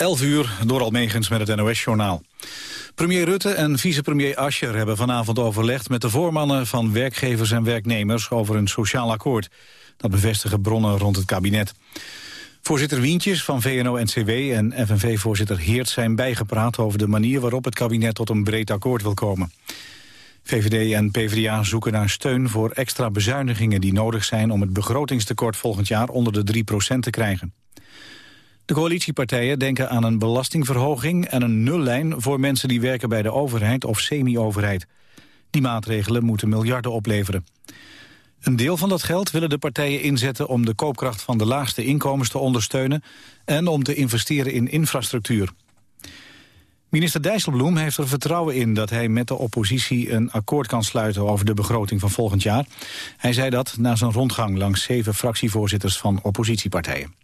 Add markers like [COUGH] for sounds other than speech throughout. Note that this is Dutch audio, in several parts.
11 uur, door Almegens met het NOS-journaal. Premier Rutte en vicepremier Ascher hebben vanavond overlegd... met de voormannen van werkgevers en werknemers over een sociaal akkoord. Dat bevestigen bronnen rond het kabinet. Voorzitter Wientjes van VNO-NCW en FNV-voorzitter Heert zijn bijgepraat... over de manier waarop het kabinet tot een breed akkoord wil komen. VVD en PvdA zoeken naar steun voor extra bezuinigingen die nodig zijn... om het begrotingstekort volgend jaar onder de 3% te krijgen. De coalitiepartijen denken aan een belastingverhoging en een nullijn voor mensen die werken bij de overheid of semi-overheid. Die maatregelen moeten miljarden opleveren. Een deel van dat geld willen de partijen inzetten om de koopkracht van de laagste inkomens te ondersteunen en om te investeren in infrastructuur. Minister Dijsselbloem heeft er vertrouwen in dat hij met de oppositie een akkoord kan sluiten over de begroting van volgend jaar. Hij zei dat na zijn rondgang langs zeven fractievoorzitters van oppositiepartijen.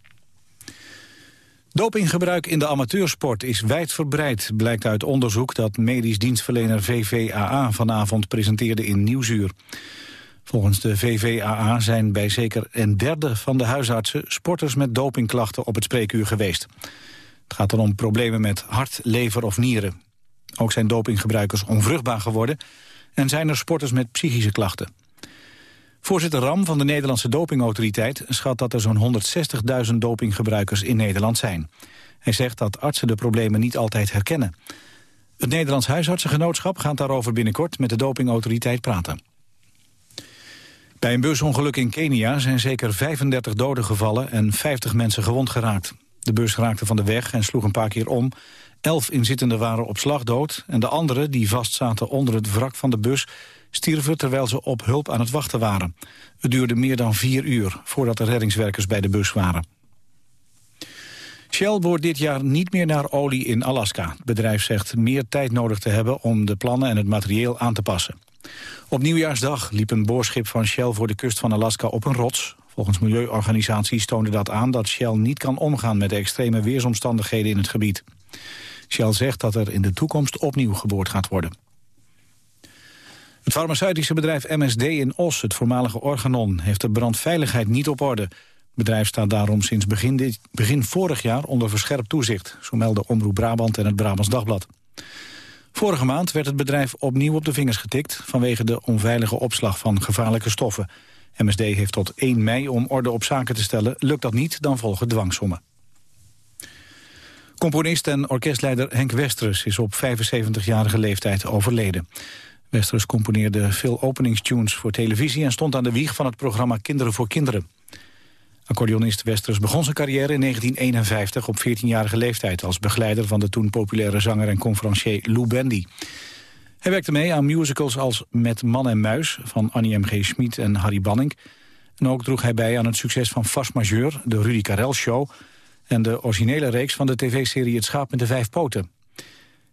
Dopinggebruik in de amateursport is wijdverbreid, blijkt uit onderzoek dat medisch dienstverlener VVAA vanavond presenteerde in Nieuwsuur. Volgens de VVAA zijn bij zeker een derde van de huisartsen sporters met dopingklachten op het spreekuur geweest. Het gaat dan om problemen met hart, lever of nieren. Ook zijn dopinggebruikers onvruchtbaar geworden en zijn er sporters met psychische klachten. Voorzitter Ram van de Nederlandse Dopingautoriteit schat dat er zo'n 160.000 dopinggebruikers in Nederland zijn. Hij zegt dat artsen de problemen niet altijd herkennen. Het Nederlands Huisartsengenootschap gaat daarover binnenkort met de dopingautoriteit praten. Bij een busongeluk in Kenia zijn zeker 35 doden gevallen en 50 mensen gewond geraakt. De bus raakte van de weg en sloeg een paar keer om. Elf inzittenden waren op slag dood en de anderen die vastzaten onder het wrak van de bus stierven terwijl ze op hulp aan het wachten waren. Het duurde meer dan vier uur voordat de reddingswerkers bij de bus waren. Shell boort dit jaar niet meer naar olie in Alaska. Het bedrijf zegt meer tijd nodig te hebben om de plannen en het materieel aan te passen. Op nieuwjaarsdag liep een boorschip van Shell voor de kust van Alaska op een rots. Volgens milieuorganisaties toonde dat aan dat Shell niet kan omgaan met de extreme weersomstandigheden in het gebied. Shell zegt dat er in de toekomst opnieuw geboord gaat worden. Het farmaceutische bedrijf MSD in Os, het voormalige Organon, heeft de brandveiligheid niet op orde. Het bedrijf staat daarom sinds begin, dit, begin vorig jaar onder verscherpt toezicht, zo melden Omroep Brabant en het Brabants Dagblad. Vorige maand werd het bedrijf opnieuw op de vingers getikt vanwege de onveilige opslag van gevaarlijke stoffen. MSD heeft tot 1 mei om orde op zaken te stellen. Lukt dat niet, dan volgen dwangsommen. Componist en orkestleider Henk Westrus is op 75-jarige leeftijd overleden. Westrus componeerde veel openingstunes voor televisie... en stond aan de wieg van het programma Kinderen voor Kinderen. Accordeonist Westrus begon zijn carrière in 1951 op 14-jarige leeftijd... als begeleider van de toen populaire zanger en conferencier Lou Bendy. Hij werkte mee aan musicals als Met Man en Muis... van Annie M.G. Schmid en Harry Banning. En ook droeg hij bij aan het succes van Fast Majeur, de Rudy Karel Show... en de originele reeks van de tv-serie Het Schaap met de Vijf Poten.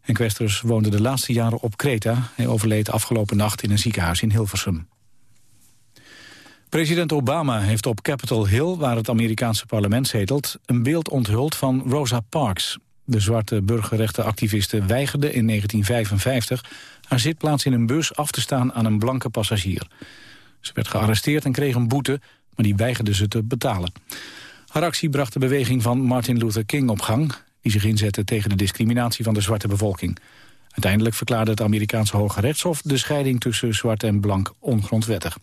En Questers woonde de laatste jaren op Kreta. Hij overleed afgelopen nacht in een ziekenhuis in Hilversum. President Obama heeft op Capitol Hill, waar het Amerikaanse parlement zetelt... een beeld onthuld van Rosa Parks. De zwarte burgerrechtenactiviste weigerde in 1955 haar zitplaats in een bus af te staan aan een blanke passagier. Ze werd gearresteerd en kreeg een boete, maar die weigerde ze te betalen. Haar actie bracht de beweging van Martin Luther King op gang die zich inzetten tegen de discriminatie van de zwarte bevolking. Uiteindelijk verklaarde het Amerikaanse Hoge Rechtshof de scheiding tussen zwart en blank ongrondwettig.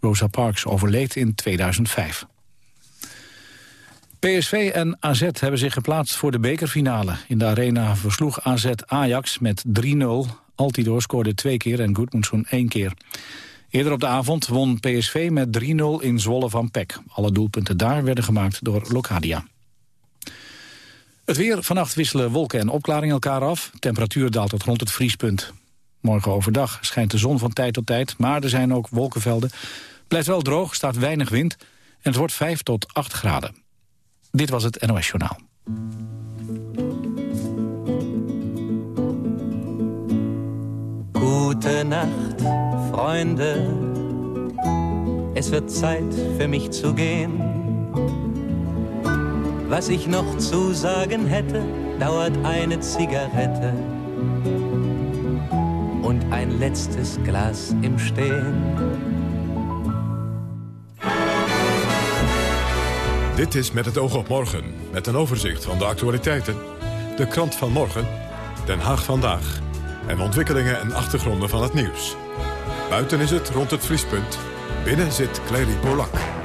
Rosa Parks overleed in 2005. PSV en AZ hebben zich geplaatst voor de bekerfinale. In de arena versloeg AZ Ajax met 3-0. Altidoor scoorde twee keer en Goodmanson één keer. Eerder op de avond won PSV met 3-0 in Zwolle van PEC. Alle doelpunten daar werden gemaakt door Locadia. Het weer. Vannacht wisselen wolken en opklaring elkaar af. Temperatuur daalt tot rond het vriespunt. Morgen overdag schijnt de zon van tijd tot tijd, maar er zijn ook wolkenvelden. Blijft wel droog, staat weinig wind en het wordt 5 tot 8 graden. Dit was het NOS Journaal. Gute Nacht, Freunde. Es wird Zeit für mich zu gehen. Was ich noch zu sagen hätte, dauert eine Zigarette und ein letztes Glas im Stehen. Dit is Met het oog op morgen, met een overzicht van de actualiteiten De krant van morgen, Den Haag vandaag. En ontwikkelingen en achtergronden van het nieuws. Buiten is het rond het vriespunt. Binnen zit Clary Polak.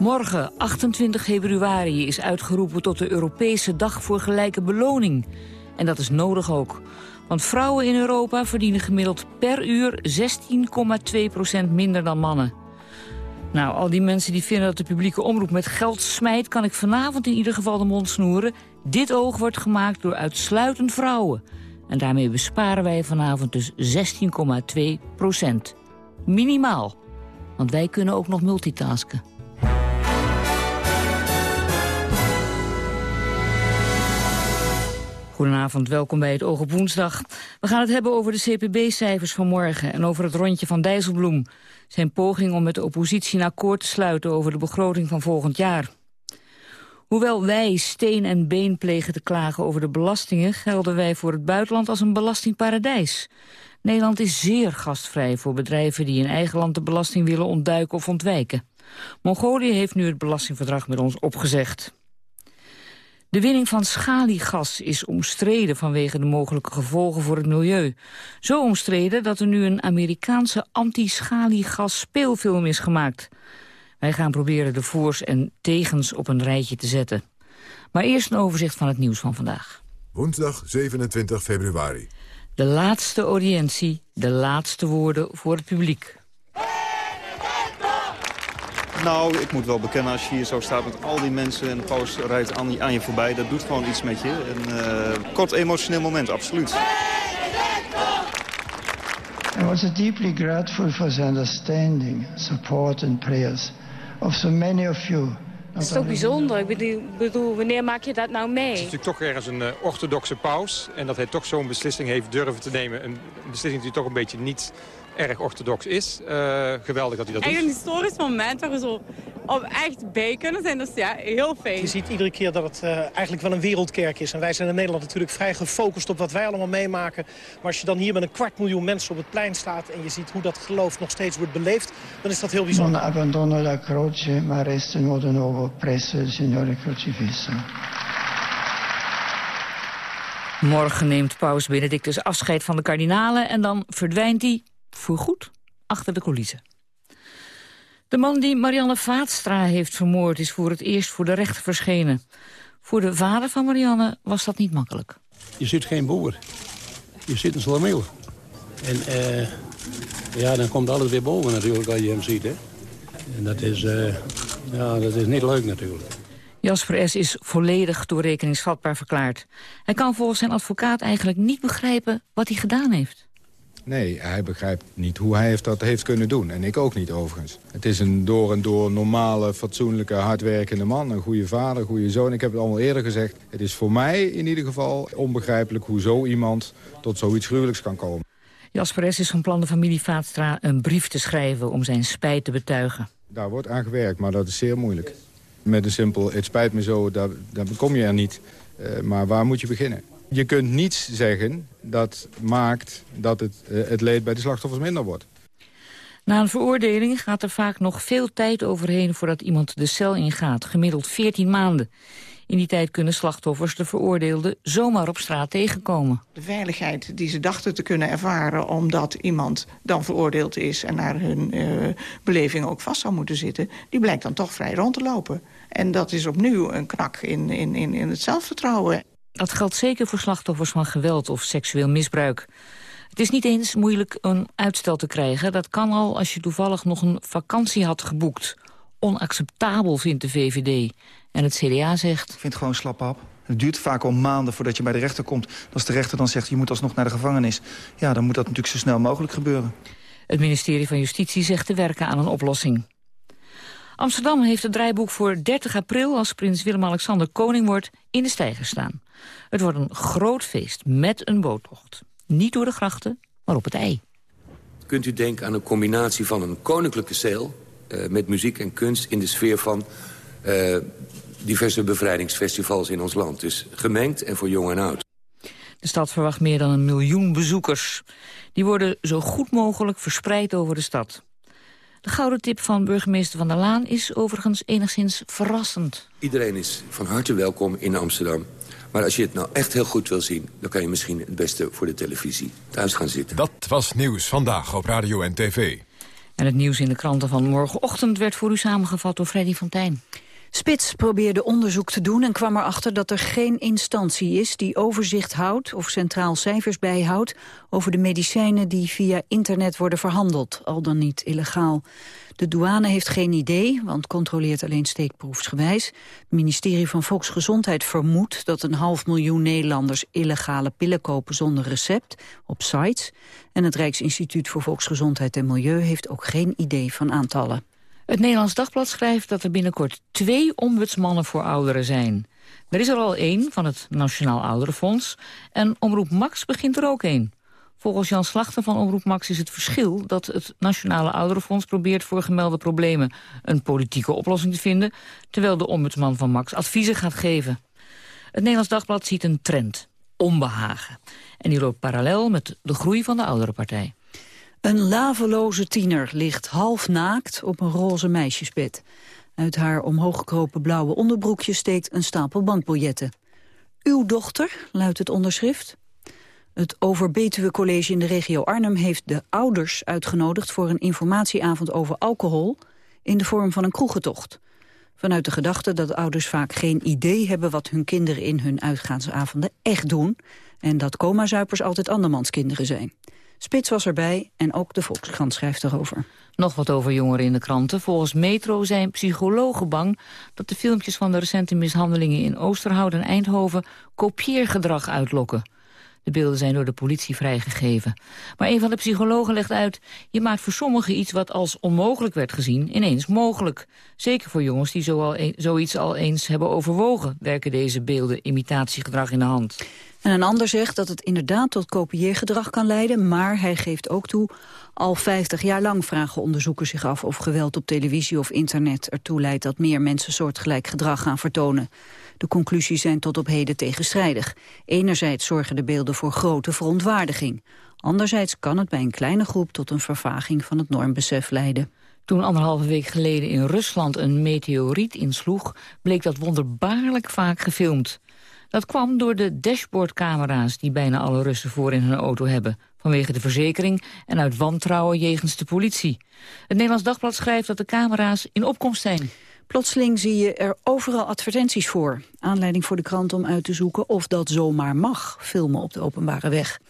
Morgen, 28 februari, is uitgeroepen tot de Europese Dag voor Gelijke Beloning. En dat is nodig ook. Want vrouwen in Europa verdienen gemiddeld per uur 16,2% minder dan mannen. Nou, al die mensen die vinden dat de publieke omroep met geld smijt... kan ik vanavond in ieder geval de mond snoeren. Dit oog wordt gemaakt door uitsluitend vrouwen. En daarmee besparen wij vanavond dus 16,2 procent. Minimaal. Want wij kunnen ook nog multitasken. Goedenavond, welkom bij het Oog op Woensdag. We gaan het hebben over de CPB-cijfers van morgen... en over het rondje van Dijsselbloem. Zijn poging om met de oppositie een akkoord te sluiten... over de begroting van volgend jaar. Hoewel wij steen en been plegen te klagen over de belastingen... gelden wij voor het buitenland als een belastingparadijs. Nederland is zeer gastvrij voor bedrijven die in eigen land de belasting willen ontduiken of ontwijken. Mongolië heeft nu het belastingverdrag met ons opgezegd. De winning van schaliegas is omstreden vanwege de mogelijke gevolgen voor het milieu. Zo omstreden dat er nu een Amerikaanse anti-schaliegas speelfilm is gemaakt. Wij gaan proberen de voors en tegens op een rijtje te zetten. Maar eerst een overzicht van het nieuws van vandaag. Woensdag 27 februari. De laatste audiëntie, de laatste woorden voor het publiek. Nou, ik moet wel bekennen, als je hier zo staat met al die mensen... en de paus rijdt aan, aan je voorbij, dat doet gewoon iets met je. Een uh, kort emotioneel moment, absoluut. I was deeply grateful for the understanding, support and prayers of so many of you. Het is toch bijzonder. Ik bedoel, wanneer maak je dat nou mee? Het is natuurlijk toch ergens een uh, orthodoxe paus. En dat hij toch zo'n beslissing heeft durven te nemen. Een beslissing die toch een beetje niet erg orthodox is. Uh, geweldig dat hij dat doet. Echt een historisch moment waar we zo op echt bij kunnen zijn. Dus ja, heel fijn. Je ziet iedere keer dat het uh, eigenlijk wel een wereldkerk is. En wij zijn in Nederland natuurlijk vrij gefocust op wat wij allemaal meemaken. Maar als je dan hier met een kwart miljoen mensen op het plein staat... en je ziet hoe dat geloof nog steeds wordt beleefd, dan is dat heel bijzonder. Non abbandono la croce, ma resto de nuovo presso il Signore Crocifisso. Morgen neemt paus Benedictus afscheid van de kardinalen... en dan verdwijnt hij voorgoed achter de coulissen. De man die Marianne Vaatstra heeft vermoord is voor het eerst voor de rechter verschenen. Voor de vader van Marianne was dat niet makkelijk. Je zit geen boer. Je zit een slameel. En uh, ja, dan komt alles weer boven natuurlijk als je hem ziet. Hè. En dat is, uh, ja, dat is niet leuk natuurlijk. Jasper S. is volledig toerekeningsvatbaar verklaard. Hij kan volgens zijn advocaat eigenlijk niet begrijpen wat hij gedaan heeft. Nee, hij begrijpt niet hoe hij heeft dat heeft kunnen doen. En ik ook niet overigens. Het is een door en door normale, fatsoenlijke, hardwerkende man. Een goede vader, een goede zoon. Ik heb het allemaal eerder gezegd. Het is voor mij in ieder geval onbegrijpelijk hoe zo iemand tot zoiets gruwelijks kan komen. Jasper S. is van plan de familie Vaatstra een brief te schrijven om zijn spijt te betuigen. Daar wordt aan gewerkt, maar dat is zeer moeilijk. Met een simpel, het spijt me zo, daar, daar kom je er niet. Uh, maar waar moet je beginnen? Je kunt niets zeggen dat maakt dat het, uh, het leed bij de slachtoffers minder wordt. Na een veroordeling gaat er vaak nog veel tijd overheen voordat iemand de cel ingaat. Gemiddeld 14 maanden. In die tijd kunnen slachtoffers de veroordeelde zomaar op straat tegenkomen. De veiligheid die ze dachten te kunnen ervaren... omdat iemand dan veroordeeld is en naar hun uh, beleving ook vast zou moeten zitten... die blijkt dan toch vrij rond te lopen. En dat is opnieuw een knak in, in, in, in het zelfvertrouwen. Dat geldt zeker voor slachtoffers van geweld of seksueel misbruik. Het is niet eens moeilijk een uitstel te krijgen. Dat kan al als je toevallig nog een vakantie had geboekt. Onacceptabel vindt de VVD. En het CDA zegt... Ik vind het gewoon slap op. Het duurt vaak al maanden voordat je bij de rechter komt. Als de rechter dan zegt, je moet alsnog naar de gevangenis... ja, dan moet dat natuurlijk zo snel mogelijk gebeuren. Het ministerie van Justitie zegt te werken aan een oplossing. Amsterdam heeft het draaiboek voor 30 april... als prins Willem-Alexander koning wordt, in de stijger staan. Het wordt een groot feest met een boottocht. Niet door de grachten, maar op het ei. Kunt u denken aan een combinatie van een koninklijke zeil... Uh, met muziek en kunst in de sfeer van uh, diverse bevrijdingsfestivals in ons land. Dus gemengd en voor jong en oud. De stad verwacht meer dan een miljoen bezoekers. Die worden zo goed mogelijk verspreid over de stad. De gouden tip van burgemeester Van der Laan is overigens enigszins verrassend. Iedereen is van harte welkom in Amsterdam. Maar als je het nou echt heel goed wil zien... dan kan je misschien het beste voor de televisie thuis gaan zitten. Dat was Nieuws Vandaag op Radio en TV. En het nieuws in de kranten van morgenochtend werd voor u samengevat door Freddy van Tijn. Spits probeerde onderzoek te doen en kwam erachter dat er geen instantie is die overzicht houdt of centraal cijfers bijhoudt over de medicijnen die via internet worden verhandeld, al dan niet illegaal. De douane heeft geen idee, want controleert alleen steekproefsgewijs. Het ministerie van Volksgezondheid vermoedt dat een half miljoen Nederlanders illegale pillen kopen zonder recept op sites. En het Rijksinstituut voor Volksgezondheid en Milieu heeft ook geen idee van aantallen. Het Nederlands Dagblad schrijft dat er binnenkort twee ombudsmannen voor ouderen zijn. Er is er al één van het Nationaal Ouderenfonds en Omroep Max begint er ook één. Volgens Jan Slachter van Omroep Max is het verschil dat het Nationale Ouderenfonds probeert voor gemelde problemen een politieke oplossing te vinden, terwijl de ombudsman van Max adviezen gaat geven. Het Nederlands Dagblad ziet een trend, onbehagen. En die loopt parallel met de groei van de ouderenpartij. Een laveloze tiener ligt half naakt op een roze meisjesbed. Uit haar omhooggekropen blauwe onderbroekje steekt een stapel bankbiljetten. Uw dochter, luidt het onderschrift. Het Overbetuwe College in de regio Arnhem heeft de ouders uitgenodigd... voor een informatieavond over alcohol in de vorm van een kroegentocht. Vanuit de gedachte dat ouders vaak geen idee hebben... wat hun kinderen in hun uitgaansavonden echt doen... en dat coma-zuipers altijd andermans kinderen zijn. Spits was erbij en ook de Volkskrant schrijft erover. Nog wat over jongeren in de kranten. Volgens Metro zijn psychologen bang dat de filmpjes van de recente mishandelingen in Oosterhout en Eindhoven kopieergedrag uitlokken. De beelden zijn door de politie vrijgegeven. Maar een van de psychologen legt uit... je maakt voor sommigen iets wat als onmogelijk werd gezien... ineens mogelijk. Zeker voor jongens die zo al e- zoiets al eens hebben overwogen... werken deze beelden imitatiegedrag in de hand. En een ander zegt dat het inderdaad tot kopieergedrag kan leiden... maar hij geeft ook toe, al 50 jaar lang vragen onderzoekers zich af... of geweld op televisie of internet ertoe leidt... dat meer mensen soortgelijk gedrag gaan vertonen. De conclusies zijn tot op heden tegenstrijdig. Enerzijds zorgen de beelden voor grote verontwaardiging. Anderzijds kan het bij een kleine groep tot een vervaging van het normbesef leiden. Toen anderhalve week geleden in Rusland een meteoriet insloeg... bleek dat wonderbaarlijk vaak gefilmd. Dat kwam door de dashboardcamera's die bijna alle Russen voor in hun auto hebben. Vanwege de verzekering en uit wantrouwen jegens de politie. Het Nederlands Dagblad schrijft dat de camera's in opkomst zijn. Plotseling zie je er overal advertenties voor. Aanleiding voor de krant om uit te zoeken of dat zomaar mag, filmen op de openbare weg.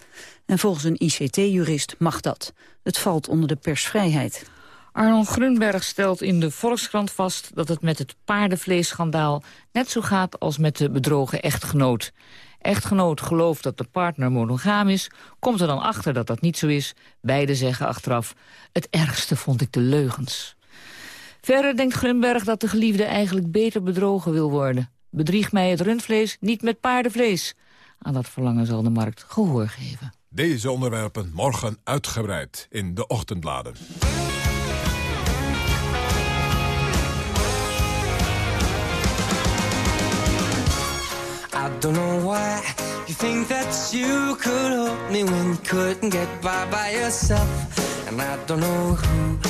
En volgens een ICT-jurist mag dat. Het valt onder de persvrijheid. Arnold Grunberg stelt in de Volkskrant vast dat het met het paardenvleesschandaal net zo gaat als met de bedrogen echtgenoot. Echtgenoot gelooft dat de partner monogaam is, komt er dan achter dat dat niet zo is. Beiden zeggen achteraf, het ergste vond ik de leugens. Verder denkt Grunberg dat de geliefde eigenlijk beter bedrogen wil worden. Bedrieg mij het rundvlees niet met paardenvlees. Aan dat verlangen zal de markt gehoor geven. Deze onderwerpen morgen uitgebreid in de ochtendbladen. I don't know why you think that you could help me when you couldn't get by by yourself. And I don't know who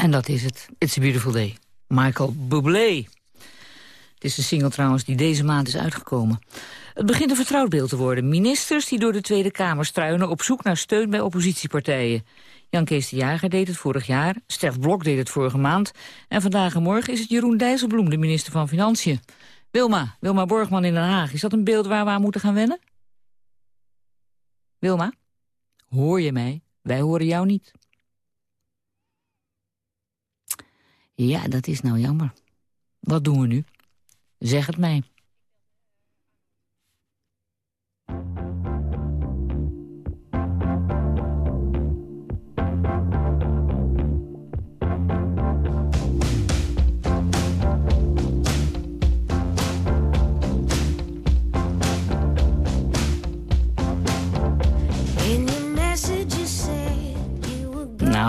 En dat is het. It's a Beautiful Day. Michael Bublé. Het is een single trouwens die deze maand is uitgekomen. Het begint een vertrouwd beeld te worden. Ministers die door de Tweede Kamer struinen op zoek naar steun bij oppositiepartijen. Jan Kees de Jager deed het vorig jaar, Stef Blok deed het vorige maand... en vandaag en morgen is het Jeroen Dijsselbloem, de minister van Financiën. Wilma, Wilma Borgman in Den Haag, is dat een beeld waar we aan moeten gaan wennen? Wilma, hoor je mij? Wij horen jou niet. Ja, dat is nou jammer. Wat doen we nu? Zeg het mij.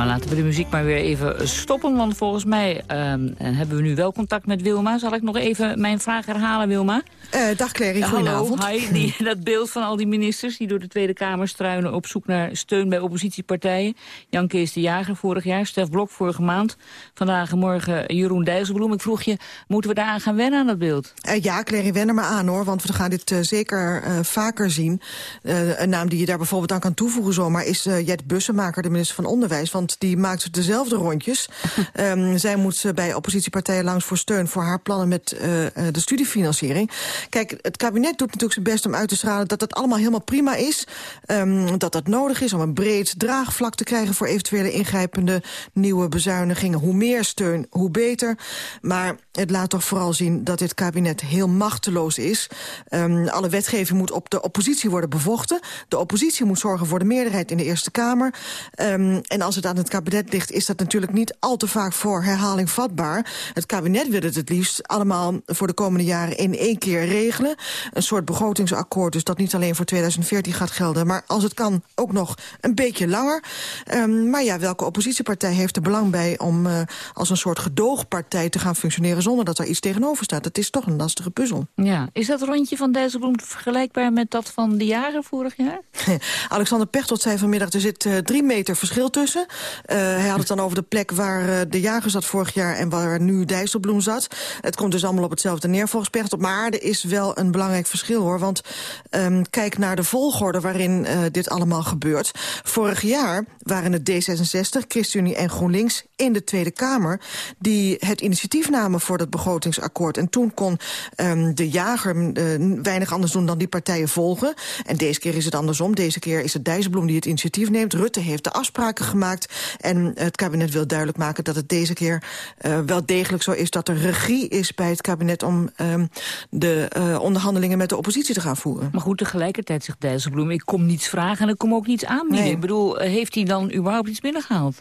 Nou, laten we de muziek maar weer even stoppen. Want volgens mij ehm, hebben we nu wel contact met Wilma. Zal ik nog even mijn vraag herhalen, Wilma? Eh, dag Clary, Ja, Hallo, goedenavond. hi. Die, [LAUGHS] dat beeld van al die ministers die door de Tweede Kamer struinen... op zoek naar steun bij oppositiepartijen. Jan Kees de Jager vorig jaar, Stef Blok vorige maand. Vandaag en morgen Jeroen Dijsselbloem. Ik vroeg je, moeten we daaraan gaan wennen aan dat beeld? Eh, ja, Clary, wen er maar aan hoor, want we gaan dit eh, zeker eh, vaker zien. Eh, een naam die je daar bijvoorbeeld aan kan toevoegen zomaar... is eh, Jet Bussemaker, de minister van Onderwijs. Want die maakt dezelfde rondjes. [LAUGHS] Ehm, zij moet eh, bij oppositiepartijen langs voor steun... voor haar plannen met eh, eh, de studiefinanciering. Kijk, het kabinet doet natuurlijk zijn best om uit te stralen... dat het allemaal helemaal prima is. ehm, dat dat nodig is om een breed draagvlak te krijgen... voor eventuele ingrijpende nieuwe bezuinigingen. Hoe meer steun, hoe beter. Maar het laat toch vooral zien dat dit kabinet heel machteloos is. Ehm, alle wetgeving moet op de oppositie worden bevochten. De oppositie moet zorgen voor de meerderheid in de Eerste Kamer. Ehm, en als het aan het kabinet ligt, is dat natuurlijk niet al te vaak voor herhaling vatbaar. Het kabinet wil het het liefst allemaal voor de komende jaren in één keer regelen. Een soort begrotingsakkoord, dus dat niet alleen voor 2014 gaat gelden... maar als het kan ook nog een beetje langer. Ehm, maar ja, welke oppositiepartij heeft er belang bij... om eh, als een soort gedoogpartij te gaan functioneren... zonder dat er iets tegenover staat? Dat is toch een lastige puzzel. Ja, is dat rondje van Dijsselbloem vergelijkbaar met dat van de jaren vorig jaar? [LAUGHS] Alexander Pechtold zei vanmiddag, er zit eh, drie meter verschil tussen. Eh, hij had het dan over de plek waar eh, de jager zat vorig jaar... en waar nu Dijsselbloem zat. Het komt dus allemaal op hetzelfde neer volgens Pechtold. Maar er is wel een belangrijk verschil, hoor. Want ehm, kijk naar de volgorde waarin dit allemaal gebeurt. Vorig jaar waren het D66, ChristenUnie en GroenLinks in de Tweede Kamer... die het initiatief namen voor dat begrotingsakkoord. En toen kon ehm, de jager eh, weinig anders doen dan die partijen volgen. En deze keer is het andersom. Deze keer is het Dijsselbloem die het initiatief neemt. Rutte heeft de afspraken gemaakt. En het kabinet wil duidelijk maken dat het deze keer uh, wel degelijk zo is... dat er regie is bij het kabinet om um, de uh, onderhandelingen met de oppositie te gaan voeren. Maar goed, tegelijkertijd zegt Dijsselbloem... ik kom niets vragen en ik kom ook niets aanbieden. Nee. Ik bedoel, heeft hij dan überhaupt iets binnengehaald?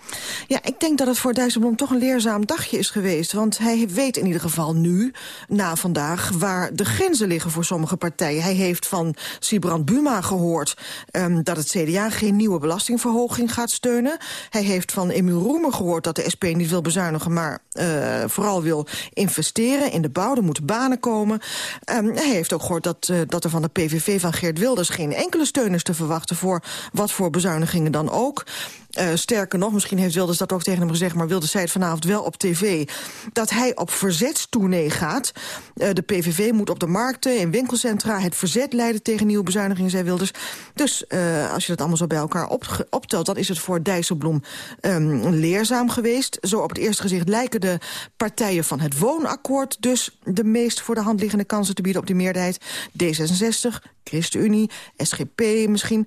Ja, ik denk dat het voor Dijsselbloem toch een leerzaam dagje is geweest. Want hij weet in ieder geval nu, na vandaag... waar de grenzen liggen voor sommige partijen. Hij heeft van Sibrand Buma gehoord... Um, dat het CDA geen nieuwe belastingverhoging gaat steunen. Hij heeft van Emiel Roemer gehoord dat de SP niet wil bezuinigen... maar uh, vooral wil investeren in de bouw. Er moeten banen komen. Um, hij heeft ook gehoord dat, uh, dat er van de PVV van Geert Wilders... geen enkele steun is te verwachten voor wat voor bezuinigingen dan ook. Uh, sterker nog, misschien heeft Wilders dat ook tegen hem gezegd... maar Wilders zei het vanavond wel op tv... dat hij op verzetstournee gaat. Uh, de PVV moet op de markten, in winkelcentra... het verzet leiden tegen nieuwe bezuinigingen, zei Wilders. Dus uh, als je dat allemaal zo bij elkaar op, optelt... dan is het voor Dijsselbloem um, leerzaam geweest. Zo op het eerste gezicht lijken de partijen van het woonakkoord... dus de meest voor de hand liggende kansen te bieden op die meerderheid. D66, ChristenUnie, SGP misschien.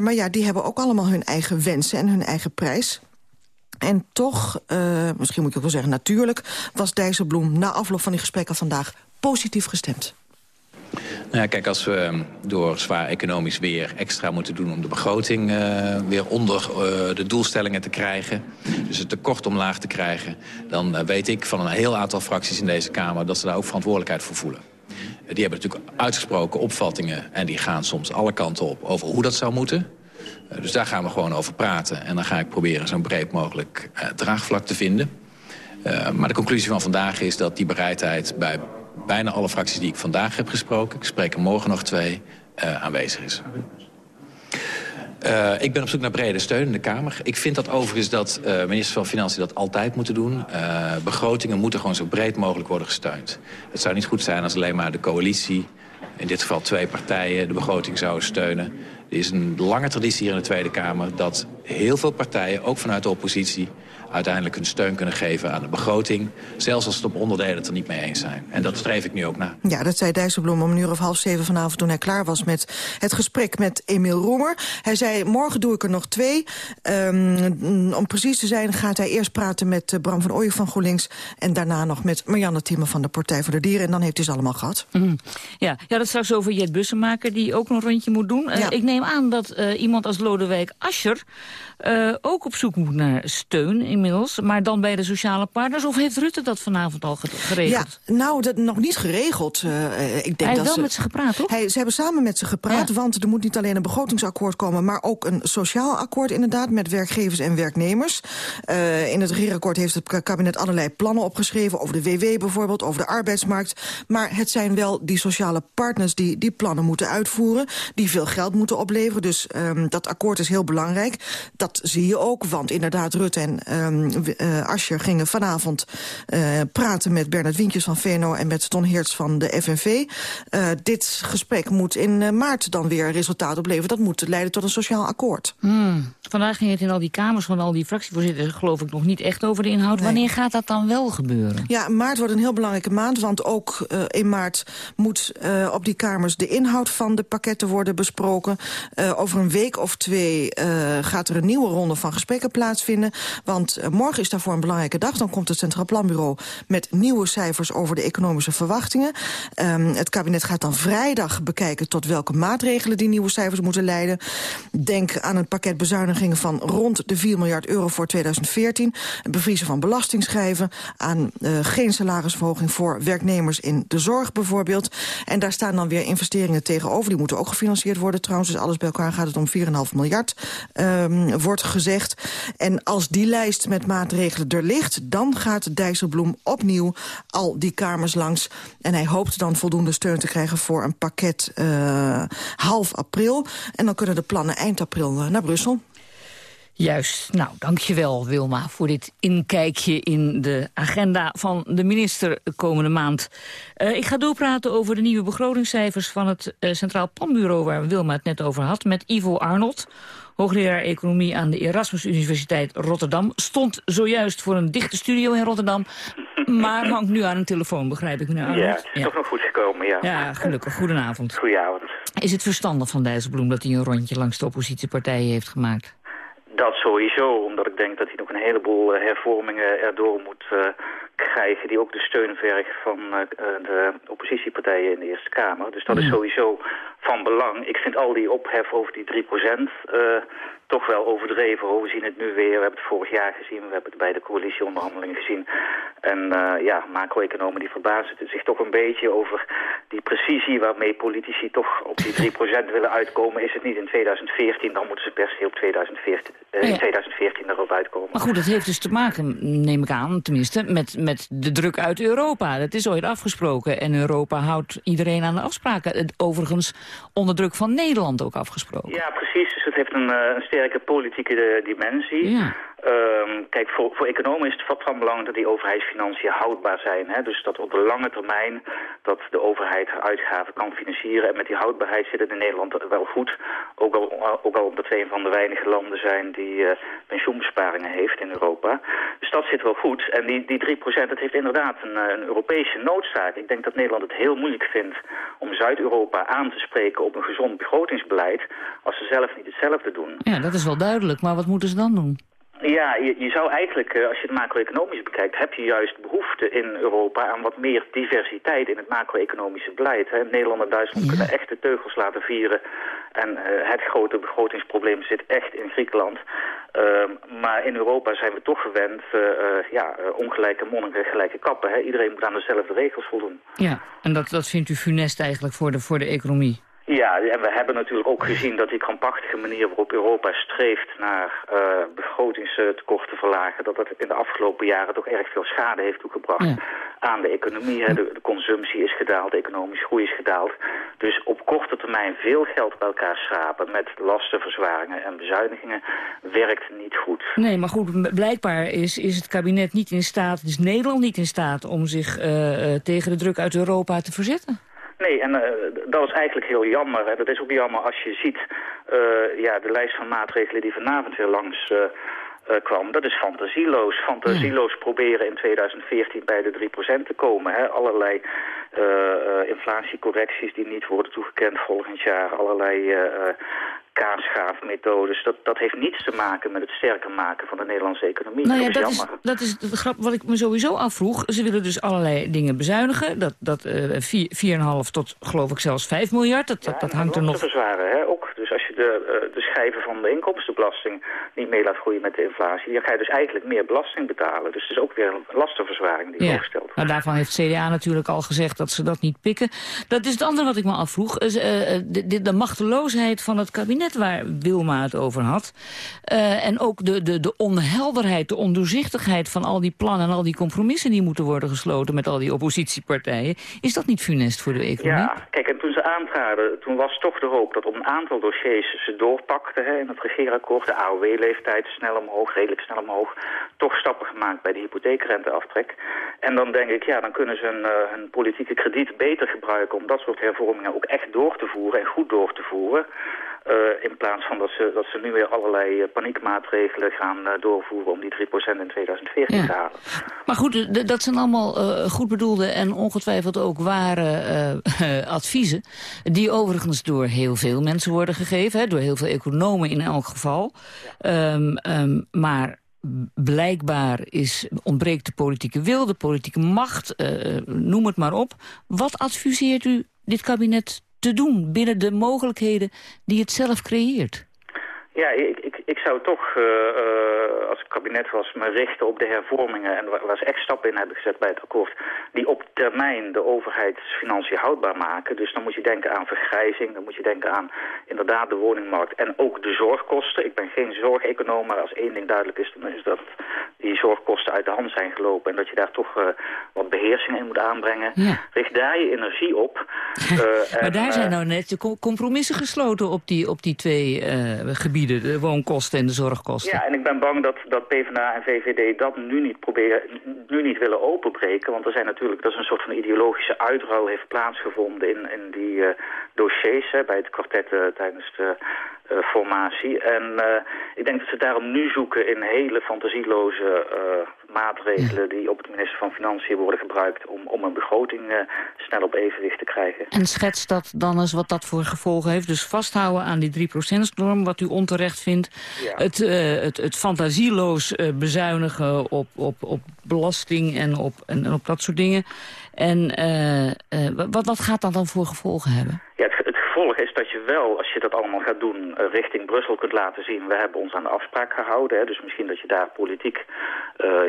Maar ja, die hebben ook allemaal hun eigen wensen en hun eigen prijs. En toch, uh, misschien moet ik ook wel zeggen natuurlijk... was Dijsselbloem na afloop van die gesprekken vandaag positief gestemd. Nou ja, kijk, als we door zwaar economisch weer extra moeten doen... om de begroting uh, weer onder uh, de doelstellingen te krijgen... dus het tekort omlaag te krijgen... dan weet ik van een heel aantal fracties in deze Kamer... dat ze daar ook verantwoordelijkheid voor voelen. Die hebben natuurlijk uitgesproken opvattingen... en die gaan soms alle kanten op over hoe dat zou moeten. Dus daar gaan we gewoon over praten. En dan ga ik proberen zo'n breed mogelijk uh, draagvlak te vinden. Uh, maar de conclusie van vandaag is dat die bereidheid... bij bijna alle fracties die ik vandaag heb gesproken... ik spreek er morgen nog twee, aanwezig is. Ik ben op zoek naar brede steun in de Kamer. Ik vind dat overigens dat uh, ministers van Financiën dat altijd moeten doen. Begrotingen moeten gewoon zo breed mogelijk worden gesteund. Het zou niet goed zijn als alleen maar de coalitie... in dit geval twee partijen de begroting zouden steunen. Er is een lange traditie hier in de Tweede Kamer... dat heel veel partijen, ook vanuit de oppositie uiteindelijk hun steun kunnen geven aan de begroting. Zelfs als het op onderdelen het er niet mee eens zijn. En dat streef ik nu ook na. Ja, dat zei Dijsselbloem om een uur of half zeven vanavond... toen hij klaar was met het gesprek met Emiel Roemer. Hij zei, morgen doe ik er nog twee. Um, om precies te zijn gaat hij eerst praten met uh, Bram van Ooyen van GroenLinks... en daarna nog met Marianne Timmer van de Partij voor de Dieren. En dan heeft hij ze allemaal gehad. Mm. Ja, ja, dat straks over Jet Bussemaker, die ook nog een rondje moet doen. Uh, ja. Ik neem aan dat uh, iemand als Lodewijk Ascher... Uh, ook op zoek moet naar steun inmiddels, maar dan bij de sociale partners? Of heeft Rutte dat vanavond al geregeld? Ja, nou, dat nog niet geregeld. Uh, ik denk hij heeft wel met ze gepraat, toch? Hij, ze hebben samen met ze gepraat, ja. want er moet niet alleen een begrotingsakkoord komen... maar ook een sociaal akkoord inderdaad met werkgevers en werknemers. Uh, in het regeerakkoord heeft het kabinet allerlei plannen opgeschreven... over de WW bijvoorbeeld, over de arbeidsmarkt. Maar het zijn wel die sociale partners die die plannen moeten uitvoeren... die veel geld moeten opleveren, dus um, dat akkoord is heel belangrijk... Dat zie je ook, want inderdaad Rutte en uh, Ascher gingen vanavond uh, praten met Bernard Wientjes van VNO en met Ton Heerts van de FNV. Uh, dit gesprek moet in maart dan weer resultaat opleveren. Dat moet leiden tot een sociaal akkoord. Hmm. Vandaag ging het in al die kamers van al die fractievoorzitters geloof ik nog niet echt over de inhoud. Nee. Wanneer gaat dat dan wel gebeuren? Ja, maart wordt een heel belangrijke maand, want ook uh, in maart moet uh, op die kamers de inhoud van de pakketten worden besproken. Uh, over een week of twee gaat er een nieuwe ronde van gesprekken plaatsvinden. Want morgen is daarvoor een belangrijke dag. Dan komt het Centraal Planbureau met nieuwe cijfers over de economische verwachtingen. Um, het kabinet gaat dan vrijdag bekijken tot welke maatregelen die nieuwe cijfers moeten leiden. Denk aan een pakket bezuinigingen van rond de 4 miljard euro voor 2014. Het bevriezen van belastingschijven. Aan uh, geen salarisverhoging voor werknemers in de zorg bijvoorbeeld. En daar staan dan weer investeringen tegenover. Die moeten ook gefinancierd worden trouwens. Dus alles bij elkaar gaat het om 4,5 miljard, um, wordt gezegd. En als die lijst met maatregelen er ligt... dan gaat Dijsselbloem opnieuw al die kamers langs. En hij hoopt dan voldoende steun te krijgen voor een pakket uh, half april. En dan kunnen de plannen eind april uh, naar Brussel. Juist. Nou, dankjewel Wilma voor dit inkijkje in de agenda van de minister de komende maand. Uh, ik ga doorpraten over de nieuwe begrotingscijfers van het uh, Centraal Planbureau... waar Wilma het net over had, met Ivo Arnold hoogleraar economie aan de Erasmus Universiteit Rotterdam... stond zojuist voor een dichte studio in Rotterdam... [LAUGHS] maar hangt nu aan een telefoon, begrijp ik, meneer Arnold? Ja, het is toch nog goed gekomen, ja. Ja, gelukkig. Goedenavond. Goedenavond. Is het verstandig van Dijsselbloem dat hij een rondje langs de oppositiepartijen heeft gemaakt? Dat sowieso, omdat ik denk dat hij nog een heleboel uh, hervormingen erdoor moet uh, krijgen... die ook de steun vergen van uh, de oppositiepartijen in de Eerste Kamer. Dus dat is sowieso van belang. Ik vind al die ophef over die 3 procent toch wel overdreven. We zien het nu weer, we hebben het vorig jaar gezien, we hebben het bij de coalitieonderhandelingen gezien. En uh, ja, macro-economen die verbazen zich toch een beetje over die precisie waarmee politici toch op die 3% willen uitkomen. Is het niet in 2014, dan moeten ze per se op 2014, uh, ja. in 2014 erop uitkomen. Maar goed, dat heeft dus te maken, neem ik aan, tenminste, met, met de druk uit Europa. Dat is ooit afgesproken en Europa houdt iedereen aan de afspraken. Overigens onder druk van Nederland ook afgesproken. Ja, precies. Dus het heeft een, een sterke politieke dimensie. Ja. Um, kijk, voor, voor economen is het van belang dat die overheidsfinanciën houdbaar zijn. Hè? Dus dat op de lange termijn dat de overheid haar uitgaven kan financieren. En met die houdbaarheid zit het in Nederland wel goed. Ook al, ook al omdat we een van de weinige landen zijn die uh, pensioenbesparingen heeft in Europa. Dus dat zit wel goed. En die, die 3% dat heeft inderdaad een, een Europese noodzaak. Ik denk dat Nederland het heel moeilijk vindt om Zuid-Europa aan te spreken op een gezond begrotingsbeleid. Als ze zelf niet hetzelfde doen. Ja, dat is wel duidelijk. Maar wat moeten ze dan doen? Ja, je, je, zou eigenlijk, als je het macro-economisch bekijkt, heb je juist behoefte in Europa aan wat meer diversiteit in het macro-economische beleid. Hè. Nederland en Duitsland ja. kunnen echt de teugels laten vieren. En uh, het grote begrotingsprobleem zit echt in Griekenland. Uh, maar in Europa zijn we toch gewend, uh, ja, ongelijke monniken, gelijke kappen. Hè. Iedereen moet aan dezelfde regels voldoen. Ja, en dat, dat vindt u funest eigenlijk voor de, voor de economie? Ja, en we hebben natuurlijk ook gezien dat die krampachtige manier waarop Europa streeft naar uh, begrotingstekort te verlagen, dat dat in de afgelopen jaren toch erg veel schade heeft toegebracht ja. aan de economie. Hè. De, de, consumptie is gedaald, de economische groei is gedaald. Dus op korte termijn veel geld bij elkaar schrapen met lastenverzwaringen en bezuinigingen werkt niet goed. Nee, maar goed, blijkbaar is, is het kabinet niet in staat, is Nederland niet in staat om zich uh, uh, tegen de druk uit Europa te verzetten. Nee, en uh, dat is eigenlijk heel jammer. Hè. Dat is ook jammer als je ziet uh, ja, de lijst van maatregelen die vanavond weer langs uh, kwam. Dat is fantasieloos. Fantasieloos ja. proberen in 2014 bij de 3% te komen. Hè. Allerlei inflatiecorrecties die niet worden toegekend volgend jaar. Allerlei kaasschaafmethodes. Dat, dat heeft niets te maken met het sterker maken van de Nederlandse economie. Nou ja, dat, is dat is de grap wat ik me sowieso afvroeg. Ze willen dus allerlei dingen bezuinigen. Dat, dat uh, 4,5 tot geloof ik zelfs 5 miljard. Dat, ja, dat, dat hangt er nog... verzwaren, hè, ook. Dus als je de, uh, de schijven van de inkomstenbelasting niet mee laat groeien met de inflatie... dan ga je dus eigenlijk meer belasting betalen. Dus het is ook weer een lastenverzwaring die ja. voorgesteld wordt. Nou, daarvan heeft CDA natuurlijk al gezegd dat ze dat niet pikken. Dat is het andere wat ik me afvroeg. Uh, de, de, de machteloosheid van het kabinet waar Wilma het over had. Uh, en ook de, de, de onhelderheid, de ondoorzichtigheid van al die plannen... en al die compromissen die moeten worden gesloten met al die oppositiepartijen. Is dat niet funest voor de economie? Ja, kijk, en toen ze aantraden, toen was toch de hoop dat op een aantal dossiers ze doorpakten hè, in het regeerakkoord. De AOW-leeftijd snel omhoog, redelijk snel omhoog. Toch stappen gemaakt bij de hypotheekrenteaftrek. En dan denk ik, ja, dan kunnen ze hun, uh, hun politieke krediet beter gebruiken... om dat soort hervormingen ook echt door te voeren en goed door te voeren. Uh, in plaats van dat ze, dat ze nu weer allerlei uh, paniekmaatregelen gaan uh, doorvoeren om die 3% in 2014 ja. te halen. Maar goed, dat zijn allemaal goed bedoelde en ongetwijfeld ook ware [LAUGHS] adviezen. Die overigens door heel veel mensen worden gegeven. Hè, door heel veel economen in elk geval. Ja. Um, um, maar blijkbaar is, ontbreekt de politieke wil, de politieke macht, noem het maar op. Wat adviseert u dit kabinet te doen binnen de mogelijkheden die het zelf creëert? Ja, ik, ik zou toch, uh, uh, als het kabinet was, me richten op de hervormingen... en waar, waar ze echt stappen in hebben gezet bij het akkoord... die op termijn de overheidsfinanciën houdbaar maken. Dus dan moet je denken aan vergrijzing, dan moet je denken aan inderdaad de woningmarkt... en ook de zorgkosten. Ik ben geen zorgeconoom, maar als één ding duidelijk is... dan is dat die zorgkosten uit de hand zijn gelopen... en dat je daar toch uh, wat beheersing in moet aanbrengen. Ja. Richt daar je energie op. [LAUGHS] maar en, daar zijn nou net de compromissen gesloten op die, op die twee gebieden, de woonkosten kosten en de zorgkosten. Ja, en ik ben bang dat, dat PvdA en VVD dat nu niet proberen, nu niet willen openbreken. Want er zijn natuurlijk, dat is een soort van ideologische uitruil heeft plaatsgevonden in, in die uh, dossiers hè, bij het kwartet uh, tijdens de formatie. En ik denk dat ze daarom nu zoeken in hele fantasieloze maatregelen die op het minister van Financiën worden gebruikt om, om een begroting snel op evenwicht te krijgen. En schets dat dan eens wat dat voor gevolgen heeft. Dus vasthouden aan die 3%-norm, wat u onterecht vindt. Ja. Het, het, het fantasieloos bezuinigen op, op, op belasting en op, en, op dat soort dingen. En uh, wat, wat gaat dat dan voor gevolgen hebben? Ja, het gevolg is dat je wel, als je dat allemaal gaat doen, richting Brussel kunt laten zien. We hebben ons aan de afspraak gehouden. Hè, dus misschien dat je daar politiek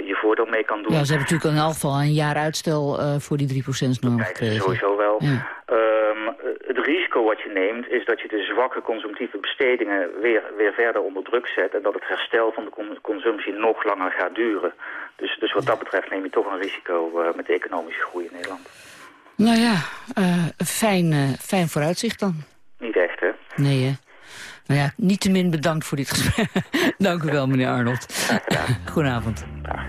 je voordeel mee kan doen. Ja, ze hebben natuurlijk in elk geval een jaar uitstel voor die 3%-norm gekregen. Sowieso wel. Ja. Um, het risico wat je neemt is dat je de zwakke consumptieve bestedingen weer, weer verder onder druk zet. En dat het herstel van de consumptie nog langer gaat duren. Dus, dus wat dat betreft neem je toch een risico uh, met de economische groei in Nederland. Nou ja, uh, fijn, uh, fijn vooruitzicht dan. Niet echt, hè? Nee, hè? Nou ja, niet te min bedankt voor dit gesprek. [LAUGHS] Dank u wel, meneer Arnold. Goedenavond. Ja.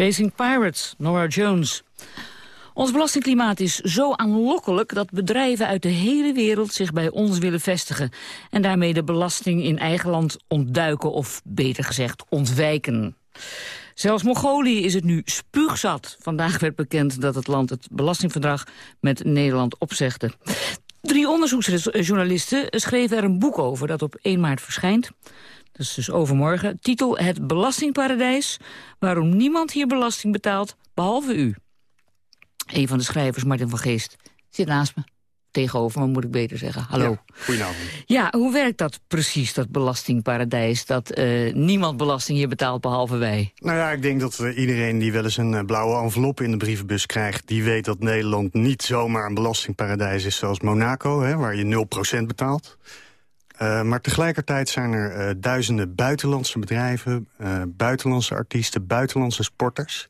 Chasing Pirates, Nora Jones. Ons belastingklimaat is zo aanlokkelijk dat bedrijven uit de hele wereld zich bij ons willen vestigen. En daarmee de belasting in eigen land ontduiken of beter gezegd ontwijken. Zelfs Mongolië is het nu spuugzat. Vandaag werd bekend dat het land het belastingverdrag met Nederland opzegde. Drie onderzoeksjournalisten schreven er een boek over dat op 1 maart verschijnt. Dat is dus overmorgen. Titel Het Belastingparadijs. Waarom niemand hier belasting betaalt, behalve u. Een van de schrijvers, Martin van Geest, zit naast me. Tegenover me moet ik beter zeggen. Hallo. Ja, goedenavond. Ja, hoe werkt dat precies, dat belastingparadijs? Dat uh, niemand belasting hier betaalt behalve wij? Nou ja, ik denk dat uh, iedereen die wel eens een uh, blauwe envelop in de brievenbus krijgt... die weet dat Nederland niet zomaar een belastingparadijs is zoals Monaco... Hè, waar je 0% betaalt. Uh, maar tegelijkertijd zijn er uh, duizenden buitenlandse bedrijven... Uh, buitenlandse artiesten, buitenlandse sporters...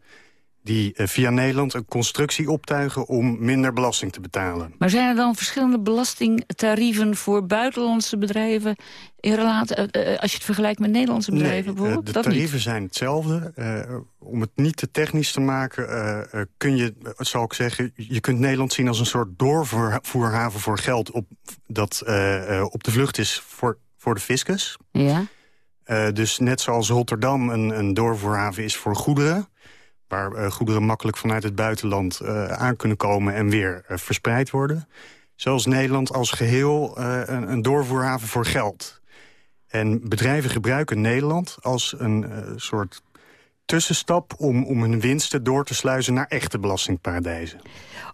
die eh, via Nederland een constructie optuigen om minder belasting te betalen. Maar zijn er dan verschillende belastingtarieven voor buitenlandse bedrijven... In relatie, eh, eh, als je het vergelijkt met Nederlandse bedrijven Nee, bijvoorbeeld? de dat tarieven niet. zijn hetzelfde. Om het niet te technisch te maken, kun je, zal ik zeggen... je kunt Nederland zien als een soort doorvoerhaven voor geld... Op, dat op de vlucht is voor, voor de fiscus. Ja. Dus net zoals Rotterdam een, een doorvoerhaven is voor goederen... waar eh, goederen makkelijk vanuit het buitenland eh, aan kunnen komen... en weer eh, verspreid worden. Zoals Nederland als geheel eh, een, een doorvoerhaven voor geld. En bedrijven gebruiken Nederland als een soort tussenstap... Om, om hun winsten door te sluizen naar echte belastingparadijzen.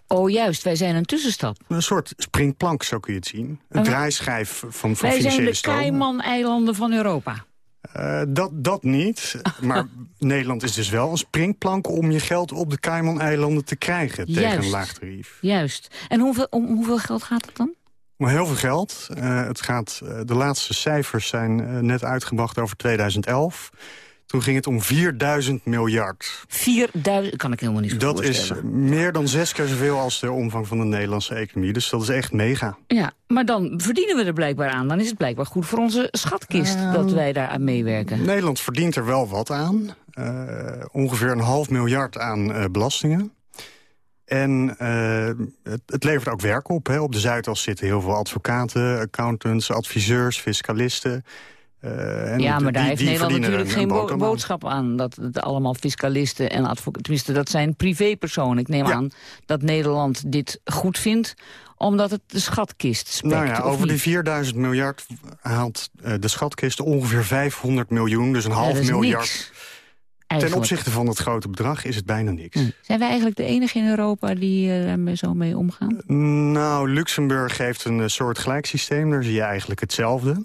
Oh juist, wij zijn een tussenstap. Een soort springplank, zo kun je het zien. Een draaischijf van, van wij zijn financiële de stromen. Cayman-eilanden van Europa. Eh, dat, dat niet. Maar [LAUGHS] Nederland is dus wel een springplank om je geld op de Cayman-eilanden te krijgen tegen een laag tarief. Juist. En hoeveel, om hoeveel geld gaat het dan? Maar heel veel geld. Eh, het gaat, eh, de laatste cijfers zijn net uitgebracht over 2011. Toen ging het om 4000 miljard. 4000, kan ik helemaal niet zo Dat is meer dan zes keer zoveel als de omvang van de Nederlandse economie. Dus dat is echt mega. Ja, maar dan verdienen we er blijkbaar aan. Dan is het blijkbaar goed voor onze schatkist dat wij daar aan meewerken. Nederland verdient er wel wat aan. Eh, ongeveer een half miljard aan eh, belastingen. En eh, het, het levert ook werk op. Hè. Op de Zuidas zitten heel veel advocaten, accountants, adviseurs, fiscalisten. Eh, ja, maar die- daar heeft die Nederland natuurlijk een- geen bo- boodschap aan. Dat het allemaal fiscalisten en advocaten... Tenminste, dat zijn privépersonen. Ik neem Ja. aan dat Nederland dit goed vindt... omdat het de schatkist spekt. Nou ja, over die niet? 4000 miljard haalt eh, de schatkist ongeveer 500 miljoen. Dus een Ja, half dat miljard. niks, Ten opzichte van het grote bedrag is het bijna niks. Zijn wij eigenlijk de enige in Europa die eh, daarmee zo mee omgaan? Nou, Luxemburg heeft een eh, soort gelijk systeem. Daar zie je eigenlijk hetzelfde.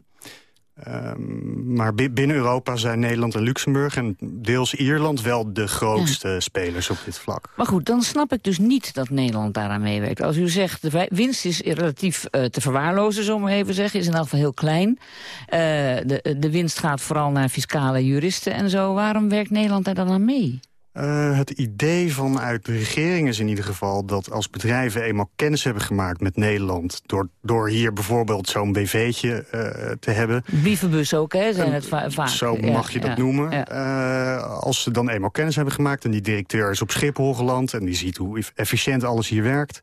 Ehm, maar bi- binnen Europa zijn Nederland en Luxemburg... en deels Ierland wel de grootste spelers op dit vlak. Maar goed, dan snap ik dus niet dat Nederland daaraan meewerkt. Als u zegt, de winst is relatief eh, te verwaarlozen, zo maar even zeggen. Is in elk geval heel klein. Eh, de, de winst gaat vooral naar fiscale juristen en zo. Waarom werkt Nederland daar dan aan mee? Eh, het idee vanuit de regering is in ieder geval dat als bedrijven eenmaal kennis hebben gemaakt met Nederland... door, door hier bijvoorbeeld zo'n BV'tje eh, te hebben... Brievenbus ook, hè? Zijn het va- vaak. Zo Ja, mag je dat ja, noemen. ja. Eh, als ze dan eenmaal kennis hebben gemaakt... en die directeur is op Schiphol geland... en die ziet hoe eff- efficiënt alles hier werkt...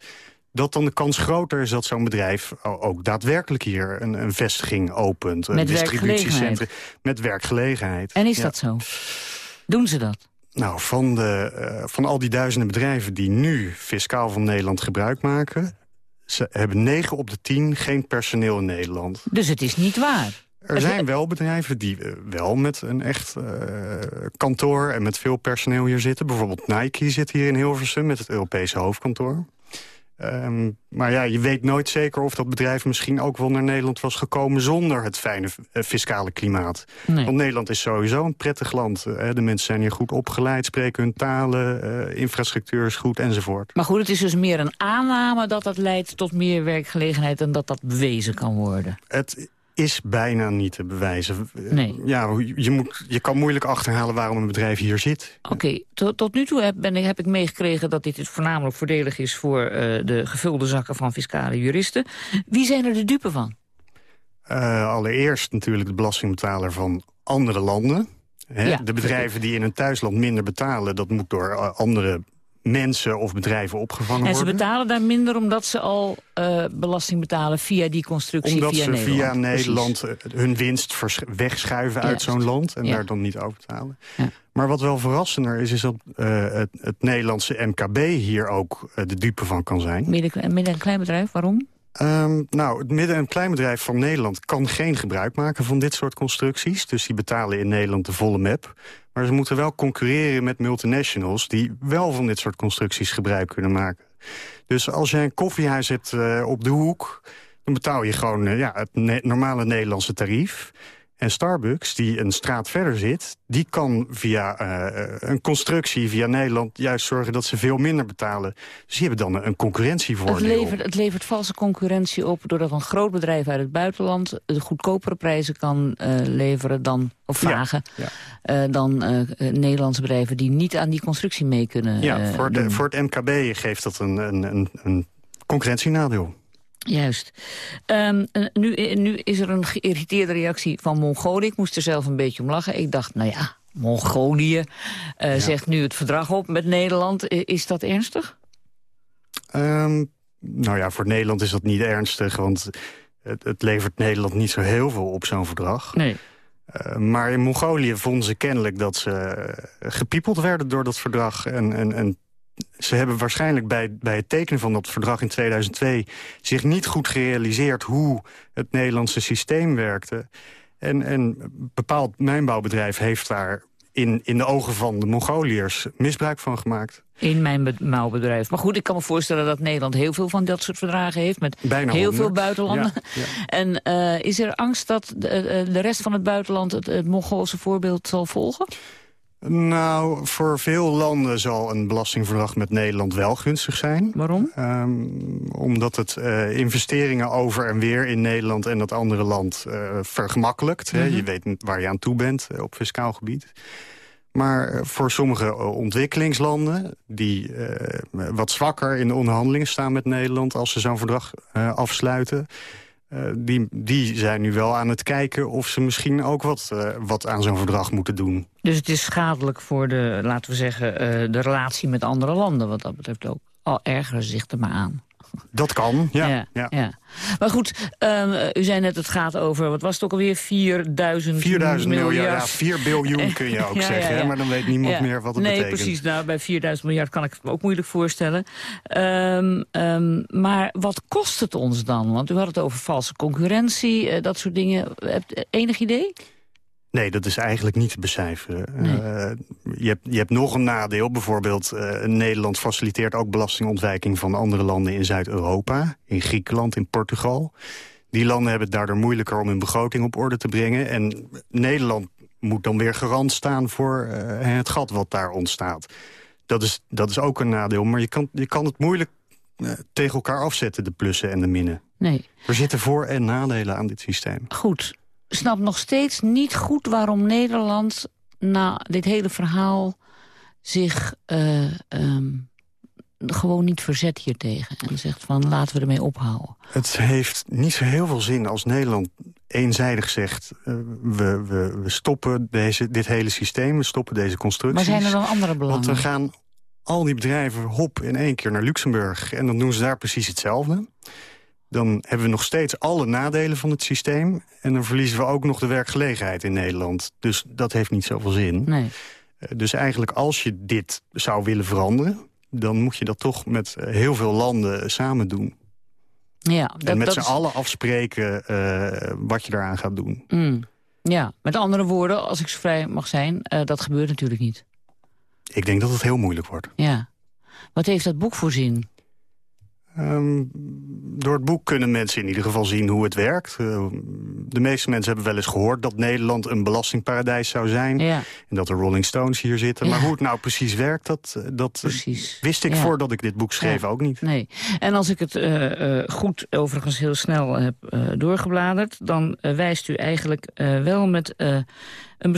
dat dan de kans groter is dat zo'n bedrijf ook daadwerkelijk hier een, een vestiging opent. Een Met distributiecentrum met werkgelegenheid. En is dat zo? Doen ze dat? Nou, van, de, eh, van al die duizenden bedrijven die nu fiscaal van Nederland gebruik maken... ze hebben 9 op de 10 geen personeel in Nederland. Dus het is niet waar. Er zijn wel bedrijven die eh, wel met een echt eh, kantoor en met veel personeel hier zitten. Bijvoorbeeld Nike zit hier in Hilversum met het Europese hoofdkantoor. Ehm, maar ja, je weet nooit zeker of dat bedrijf misschien ook wel naar Nederland was gekomen... zonder het fijne eh, fiscale klimaat. Nee. Want Nederland is sowieso een prettig land. Eh, de mensen zijn hier goed opgeleid, spreken hun talen... eh, infrastructuur is goed enzovoort. Maar goed, het is dus meer een aanname dat dat leidt tot meer werkgelegenheid... dan dat dat bewezen kan worden. Het is bijna niet te bewijzen. Nee. Ja, je, moet, je kan moeilijk achterhalen waarom een bedrijf hier zit. Oké, tot, tot nu toe heb, ben ik, heb ik meegekregen dat dit dus voornamelijk voordelig is... voor eh, de gevulde zakken van fiscale juristen. Wie zijn er de dupe van? Eh, allereerst natuurlijk de belastingbetaler van andere landen. Hè? Ja. de bedrijven die in hun thuisland minder betalen... dat moet door eh, andere mensen of bedrijven opgevangen En ze worden. betalen daar minder omdat ze al eh, belasting betalen via die constructie Omdat via ze Nederland. via Precies. Nederland eh, hun winst wegschuiven uit zo'n land... en Ja. daar dan niet over betalen. Maar wat wel verrassender is, is dat eh, het, het Nederlandse MKB hier ook de dupe van kan zijn. Midden, midden- en kleinbedrijf, waarom? Ehm, nou, het midden- en kleinbedrijf van Nederland kan geen gebruik maken van dit soort constructies. Dus die betalen in Nederland de volle map. Maar ze moeten wel concurreren met multinationals... die wel van dit soort constructies gebruik kunnen maken. Dus als jij een koffiehuis hebt eh, op de hoek... dan betaal je gewoon eh, ja, het normale Nederlandse tarief. En Starbucks, die een straat verder zit... die kan via uh, een constructie via Nederland juist zorgen dat ze veel minder betalen. Dus die hebben dan een concurrentievoordeel. Het levert, het levert valse concurrentie op doordat een groot bedrijf uit het buitenland... de goedkopere prijzen kan uh, leveren dan, of vragen... Ja, ja. Uh, dan Nederlandse bedrijven die niet aan die constructie mee kunnen Ja, voor, de, voor het MKB geeft dat een, een, een, een concurrentienadeel. Juist. Um, nu, nu is er een geïrriteerde reactie van Mongolië. Ik moest er zelf een beetje om lachen. Ik dacht, nou ja, Mongolië uh, ja. zegt nu het verdrag op met Nederland. Is dat ernstig? Um, nou ja, voor Nederland is dat niet ernstig. Want het, het levert Nederland niet zo heel veel op zo'n verdrag. Nee. Uh, maar in Mongolië vonden ze kennelijk dat ze gepiepeld werden door dat verdrag. En, en, en ze hebben waarschijnlijk bij, bij het tekenen van dat verdrag in 2002... zich niet goed gerealiseerd hoe het Nederlandse systeem werkte. En een bepaald mijnbouwbedrijf heeft daar in, in de ogen van de Mongoliërs misbruik van gemaakt. In mijn mijnbouwbedrijf. Maar goed, ik kan me voorstellen dat Nederland heel veel van dat soort verdragen heeft. Met Bijna heel 100. veel buitenlanden. Ja, ja. [LAUGHS] En uh, is er angst dat de, de, rest van het buitenland het, het Mongoolse voorbeeld zal volgen? Nou, voor veel landen zal een belastingverdrag met Nederland wel gunstig zijn. Waarom? Um, omdat het uh, investeringen over en weer in Nederland en dat andere land uh, vergemakkelijkt. Mm -hmm. hè? Je weet waar je aan toe bent uh, op fiscaal gebied. Maar voor sommige ontwikkelingslanden die wat zwakker in de onderhandelingen staan met Nederland... als ze zo'n verdrag afsluiten... Uh, die, die zijn nu wel aan het kijken of ze misschien ook wat, uh, wat aan zo'n verdrag moeten doen. Dus het is schadelijk voor de, laten we zeggen, uh, de relatie met andere landen. Wat dat betreft ook. Al ergeren zich er maar aan. Dat kan, ja. ja, ja. ja. Maar goed, um, u zei net het gaat over, wat was het ook alweer, 4000 4000 miljard. miljard. Ja, 4 biljoen [LAUGHS] kun je ook zeggen, maar dan weet niemand meer wat het nee, betekent. Nee, precies. Nou, bij 4000 miljard kan ik het me ook moeilijk voorstellen. Um, um, maar wat kost het ons dan? Want u had het over valse concurrentie, uh, dat soort dingen. Hebt enig idee? Nee, dat is eigenlijk niet te becijferen. Nee. Uh, je, hebt, je hebt nog een nadeel. Bijvoorbeeld, uh, Nederland faciliteert ook belastingontwijking van andere landen in Zuid-Europa. In Griekenland, in Portugal. Die landen hebben het daardoor moeilijker om hun begroting op orde te brengen. En Nederland moet dan weer garant staan voor uh, het gat wat daar ontstaat. Dat is, dat is ook een nadeel. Maar je kan, je kan het moeilijk tegen elkaar afzetten, de plussen en de minnen. Nee. Er zitten voor- en nadelen aan dit systeem. Goed snap nog steeds niet goed waarom Nederland na dit hele verhaal zich uh, um, gewoon niet verzet hiertegen. En zegt van laten we ermee ophouden. Het heeft niet zo heel veel zin als Nederland eenzijdig zegt... Uh, we, we, we stoppen deze, dit hele systeem, we stoppen deze constructies. Maar zijn er dan andere belangen? Want we gaan al die bedrijven hop in één keer naar Luxemburg... en dan doen ze daar precies hetzelfde dan hebben we nog steeds alle nadelen van het systeem... en dan verliezen we ook nog de werkgelegenheid in Nederland. Dus dat heeft niet zoveel zin. Nee. Dus eigenlijk als je dit zou willen veranderen... dan moet je dat toch met heel veel landen samen doen. Ja, dat, en met z'n is... allen afspreken uh, wat je daaraan gaat doen. Mm. Ja, met andere woorden, als ik zo vrij mag zijn... Uh, dat gebeurt natuurlijk niet. Ik denk dat het heel moeilijk wordt. Ja. Wat heeft dat boek voor zin? Um, door het boek kunnen mensen in ieder geval zien hoe het werkt. Uh, de meeste mensen hebben wel eens gehoord dat Nederland een belastingparadijs zou zijn. Ja. En dat de Rolling Stones hier zitten. Ja. Maar hoe het nou precies werkt, dat, dat precies. wist ik ja. voordat ik dit boek schreef ook niet. Nee. En als ik het uh, uh, goed, overigens heel snel heb doorgebladerd... dan wijst u eigenlijk wel met een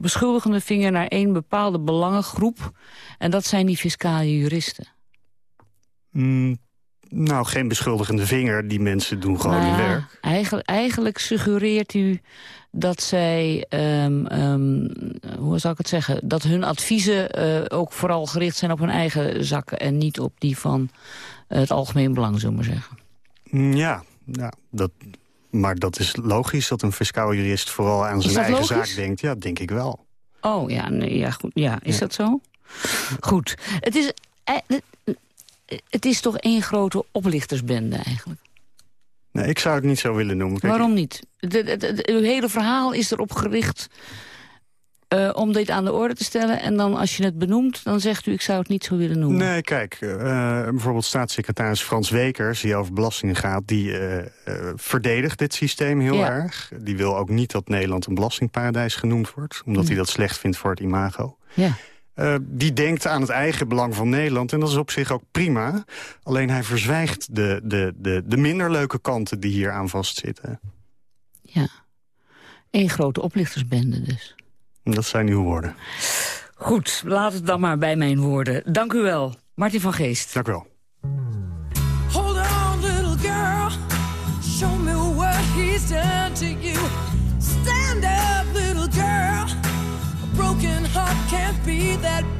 beschuldigende vinger... naar één bepaalde belangengroep. En dat zijn die fiscale juristen. Mm. Nou, geen beschuldigende vinger. Die mensen doen gewoon nou, hun werk. Eigenlijk, eigenlijk suggereert u dat zij, um, um, hoe zal ik het zeggen... dat hun adviezen uh, ook vooral gericht zijn op hun eigen zakken... en niet op die van het algemeen belang, zullen we maar zeggen. Ja, ja dat, maar dat is logisch dat een fiscaal jurist... vooral aan zijn eigen logisch? zaak denkt. Ja, denk ik wel. Oh, ja, nee, ja, goed. ja is Ja. dat zo? Goed. Het is... het is toch één grote oplichtersbende eigenlijk. Nee, ik zou het niet zo willen noemen. Kijk, Waarom niet? Uw hele verhaal is erop gericht eh, om dit aan de orde te stellen. En dan als je het benoemt, dan zegt u ik zou het niet zo willen noemen. Nee, kijk, eh, bijvoorbeeld staatssecretaris Frans Wekers... die over belastingen gaat, die eh, verdedigt dit systeem heel Ja. erg. Die wil ook niet dat Nederland een belastingparadijs genoemd wordt... omdat hij dat slecht vindt voor het imago. Ja. Eh, die denkt aan het eigen belang van Nederland. En dat is op zich ook prima. Alleen hij verzwijgt de, de, de, de minder leuke kanten die hier aan vastzitten. Ja. Eén grote oplichtersbende dus. Dat zijn uw woorden. Goed, laat het dan maar bij mijn woorden. Dank u wel. Martin van Geest. Dank u wel. That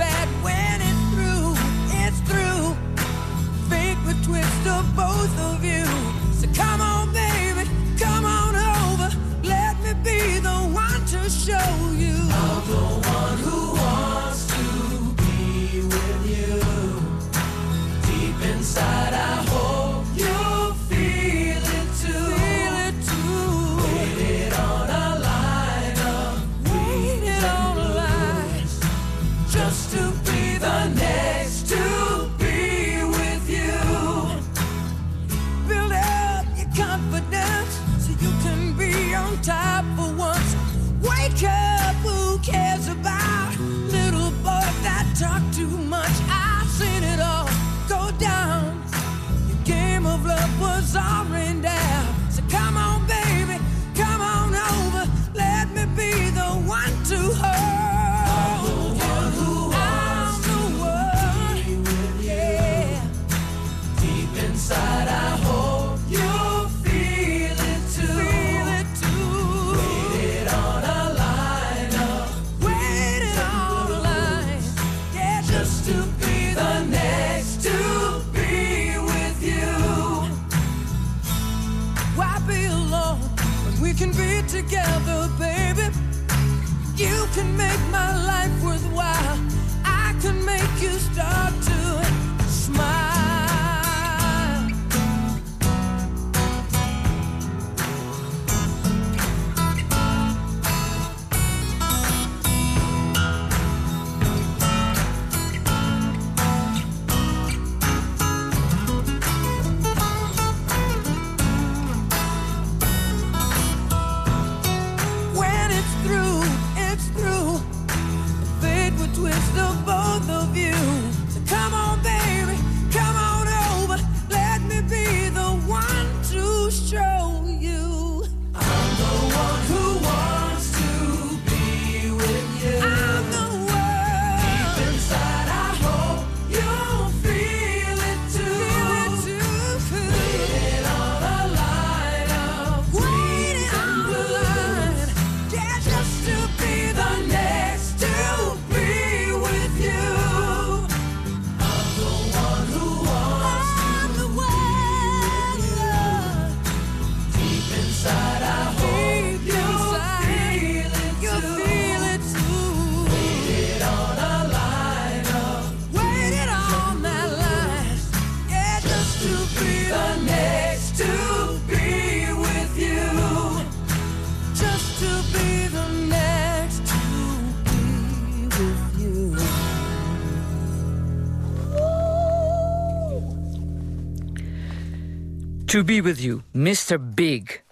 To be with you, Mr. Big.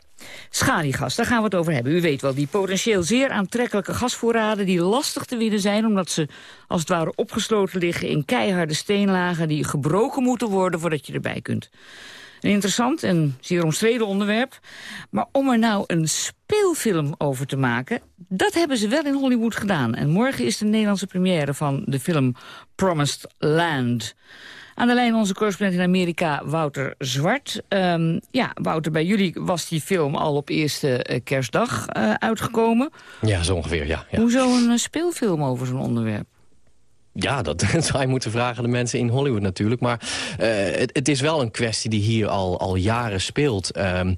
Schaliegas, daar gaan we het over hebben. U weet wel, die potentieel zeer aantrekkelijke gasvoorraden... die lastig te winnen zijn omdat ze als het ware opgesloten liggen... in keiharde steenlagen die gebroken moeten worden voordat je erbij kunt. Een interessant en zeer omstreden onderwerp. Maar om er nou een speelfilm over te maken... dat hebben ze wel in Hollywood gedaan. En morgen is de Nederlandse première van de film Promised Land... Aan de lijn onze correspondent in Amerika, Wouter Zwart. Ehm, ja, Wouter, bij jullie was die film al op eerste eh, kerstdag eh, uitgekomen. Ja, zo ongeveer, ja. ja. Hoezo een eh, speelfilm over zo'n onderwerp? Ja, dat [LAUGHS] zou je moeten vragen aan de mensen in Hollywood natuurlijk. Maar het, het is wel een kwestie die hier al, al jaren speelt. Ehm,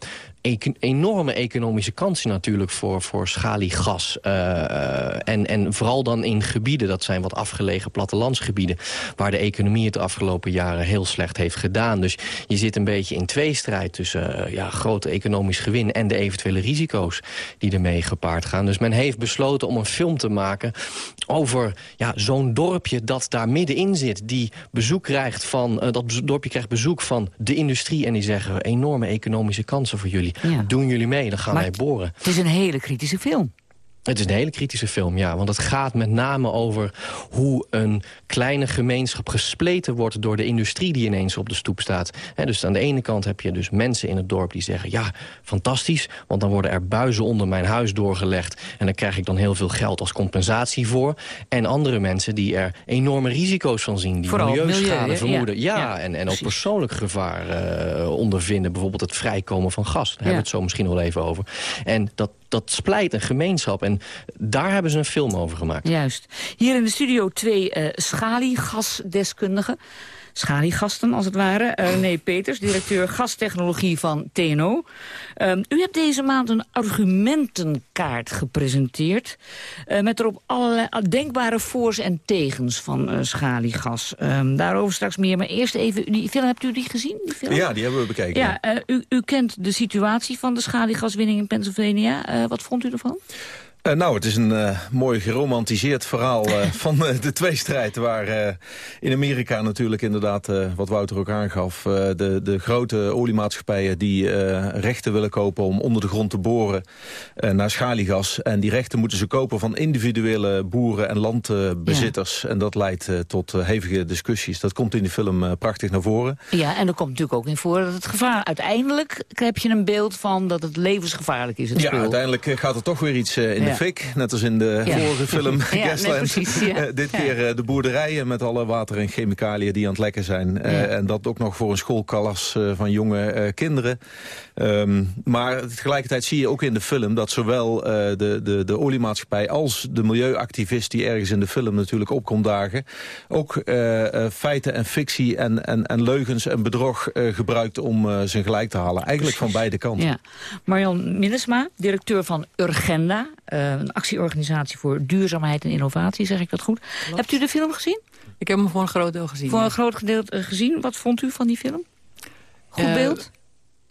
enorme economische kansen natuurlijk voor, voor schaliegas. Uh, en, en vooral dan in gebieden, dat zijn wat afgelegen plattelandsgebieden... waar de economie het de afgelopen jaren heel slecht heeft gedaan. Dus je zit een beetje in tweestrijd tussen uh, ja, grote economisch gewin... en de eventuele risico's die ermee gepaard gaan. Dus men heeft besloten om een film te maken over ja, zo'n dorpje dat daar middenin zit... die bezoek krijgt van, dat dorpje krijgt bezoek van de industrie... en die zeggen enorme economische kansen voor jullie. Doen jullie mee, dan gaan maar wij boren. Het is een hele kritische film. Het is een hele kritische film, ja. Want het gaat met name over hoe een kleine gemeenschap gespleten wordt... door de industrie die ineens op de stoep staat. He, dus aan de ene kant heb je dus mensen in het dorp die zeggen... ja, fantastisch, want dan worden er buizen onder mijn huis doorgelegd... en daar krijg ik dan heel veel geld als compensatie voor. En andere mensen die er enorme risico's van zien... die Vooral milieuschade milieu, vermoeden. Ja, ja, ja en, en ook persoonlijk gevaar uh, ondervinden. Bijvoorbeeld het vrijkomen van gas. Daar hebben we het zo misschien wel even over. En dat dat splijt een gemeenschap. En daar hebben ze een film over gemaakt. Juist. Hier in de studio twee uh, schaliegasdeskundigen. Schaliegasten, als het ware. Uh, René Peters, directeur gastechnologie van TNO. Um, u hebt deze maand een argumentenkaart gepresenteerd... Uh, met erop allerlei denkbare voor's en tegens van uh, schaliegas. Um, daarover straks meer, maar eerst even... Die film, hebt u die gezien? Die film? Ja, die hebben we bekeken. Ja, u, u, kent de situatie van de schaliegaswinning in Pennsylvania. wat vond u ervan? Uh, nou, het is een uh, mooi geromantiseerd verhaal uh, [LAUGHS] van de tweestrijd... waar in Amerika natuurlijk inderdaad, wat Wouter ook aangaf... de, de grote oliemaatschappijen die rechten willen kopen om onder de grond te boren... naar schaliegas. En die rechten moeten ze kopen van individuele boeren en landbezitters. Ja. En dat leidt tot hevige discussies. Dat komt in de film prachtig naar voren. Ja, en er komt natuurlijk ook in voor dat het gevaar... uiteindelijk heb je een beeld van dat het levensgevaarlijk is, het Ja, uiteindelijk gaat er toch weer iets in fik. Net als in de ja. vorige [LAUGHS] film Gasland. Nee, [LAUGHS] dit keer uh, de boerderijen met alle water en chemicaliën die aan het lekken zijn. Uh, en dat ook nog voor een schoolkalas van jonge kinderen. Um, maar tegelijkertijd zie je ook in de film dat zowel de, de, de oliemaatschappij als de milieuactivist die ergens in de film natuurlijk opkomt dagen. Ook feiten en fictie en, en, en leugens en bedrog gebruikt om zijn gelijk te halen. Eigenlijk van beide kanten. Ja. Marion Minnesma, directeur van Urgenda. Uh, een actieorganisatie voor duurzaamheid en innovatie, zeg ik dat goed. Klopt. Hebt u de film gezien? Ik heb hem voor een groot deel gezien. Voor ja. een groot gedeelte gezien. Wat vond u van die film? Goed uh, beeld?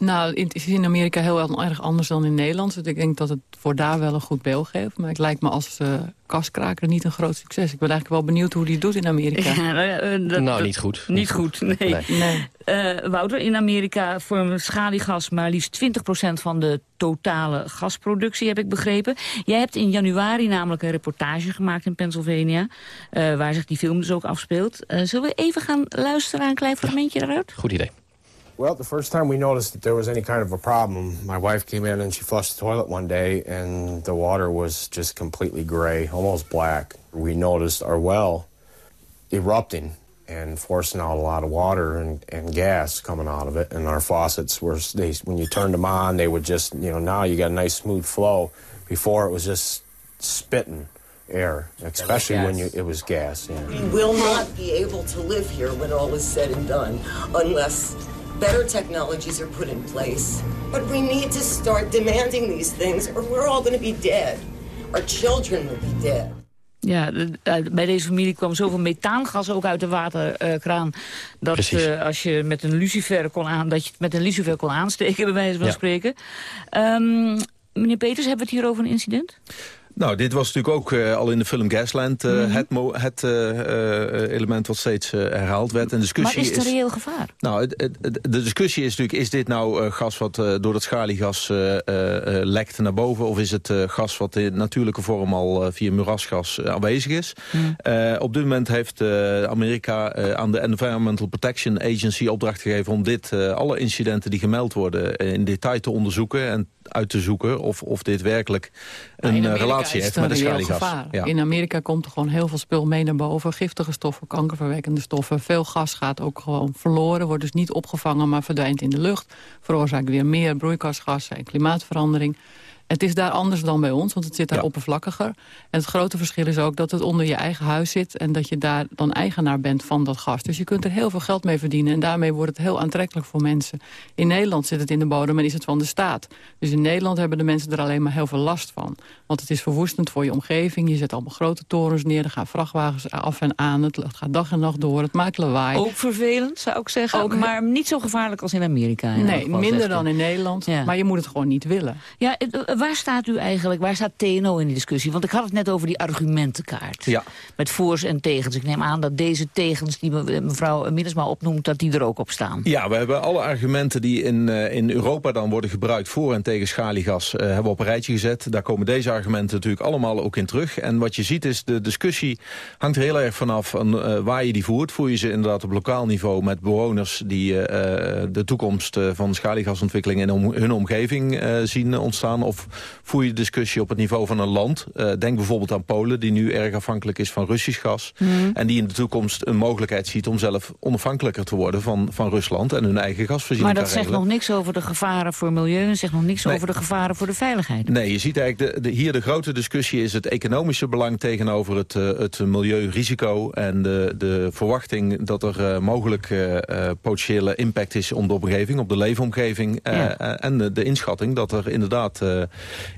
Nou, het is in Amerika heel erg anders dan in Nederland. Dus ik denk dat het voor daar wel een goed beeld geeft. Maar het lijkt me als uh, kaskraker niet een groot succes. Ik ben eigenlijk wel benieuwd hoe die het doet in Amerika. Ja, nou, dat, nou, niet goed. Niet goed, nee. nee. nee. Uh, Wouter, in Amerika vormt schaliegas maar liefst 20% van de totale gasproductie, heb ik begrepen. Jij hebt in januari namelijk een reportage gemaakt in Pennsylvania... Uh, waar zich die film dus ook afspeelt. Uh, zullen we even gaan luisteren naar een klein fragmentje ja. daaruit? Goed idee. Well, the first time we noticed that there was any kind of a problem, my wife came in and she flushed the toilet one day and the water was just completely gray, almost black. We noticed our well erupting and forcing out a lot of water and, and gas coming out of it. And our faucets were, they, when you turned them on, they would just, you know, now you got a nice smooth flow. Before it was just spitting air, especially when you, it was gas. Yeah. We will not be able to live here when all is said and done unless better technologies are put in place. But we need to start demanding these things or we're all going to be dead. Our children will be dead. Ja, bij deze familie kwam zoveel methaangas ook uit de waterkraan... Uh, dat uh, als je met een lucifer kon aan, dat je het met een lucifer kon aansteken, bij wijze van ja. spreken. Um, meneer Peters, hebben we het hier over een incident? Nou, dit was natuurlijk ook uh, al in de film Gasland uh, mm -hmm. het, het uh, element wat steeds herhaald werd. En discussie maar is het een reëel gevaar? Nou, het, het, de discussie is natuurlijk, is dit nou gas wat door het schaliegas lekt naar boven? Of is het gas wat in natuurlijke vorm al via moerasgas aanwezig is? Mm. op dit moment heeft Amerika aan de Environmental Protection Agency opdracht gegeven om dit, alle incidenten die gemeld worden, in detail te onderzoeken en uit te zoeken of, of dit werkelijk een relatie heeft met de schaliegas. Ja. In Amerika komt er gewoon heel veel spul mee naar boven. Giftige stoffen, kankerverwekkende stoffen. Veel gas gaat ook gewoon verloren. Wordt dus niet opgevangen, maar verdwijnt in de lucht. Veroorzaakt weer meer broeikasgassen en klimaatverandering. Het is daar anders dan bij ons, want het zit daar oppervlakkiger. En het grote verschil is ook dat het onder je eigen huis zit... en dat je daar dan eigenaar bent van dat gas. Dus je kunt er heel veel geld mee verdienen... en daarmee wordt het heel aantrekkelijk voor mensen. In Nederland zit het in de bodem en is het van de staat. Dus in Nederland hebben de mensen er alleen maar heel veel last van. Want het is verwoestend voor je omgeving. Je zet allemaal grote torens neer, er gaan vrachtwagens af en aan. Het gaat dag en nacht door, het maakt lawaai. Ook vervelend, zou ik zeggen. Ook- maar niet zo gevaarlijk als in Amerika. in Nee, geval, minder dan in Nederland. Ja. Maar je moet het gewoon niet willen. Ja, eh, waar staat u eigenlijk, waar staat TNO in die discussie? Want ik had het net over die argumentenkaart. Ja. Met voor's en tegens. Ik neem aan dat deze tegens die me- mevrouw Minnesma opnoemt... dat die er ook op staan. Ja, we hebben alle argumenten die in, eh, in Europa dan worden gebruikt voor en tegen schaliegas eh, hebben we op een rijtje gezet. Daar komen deze argumenten natuurlijk allemaal ook in terug. En wat je ziet is, de discussie hangt er heel erg vanaf van, eh, waar je die voert. Voer je ze inderdaad op lokaal niveau met bewoners die de toekomst van schaliegasontwikkeling in om- hun omgeving zien ontstaan? Of voer je de discussie op het niveau van een land? Eh, denk bijvoorbeeld aan Polen, die nu erg afhankelijk is van Russisch gas. Mhm. En die in de toekomst een mogelijkheid ziet om zelf onafhankelijker te worden van, van Rusland en hun eigen gasvoorziening Maar dat zegt nog niks over de gevaren voor milieu... en zegt nog niks Nee. over de gevaren voor de veiligheid. Nee, je ziet eigenlijk, de, de, hier de grote discussie is het economische belang tegenover het, eh, het milieurisico en de, de verwachting dat er eh, mogelijk potentiële impact is op de omgeving, op de leefomgeving. Ja. en de, de inschatting dat er inderdaad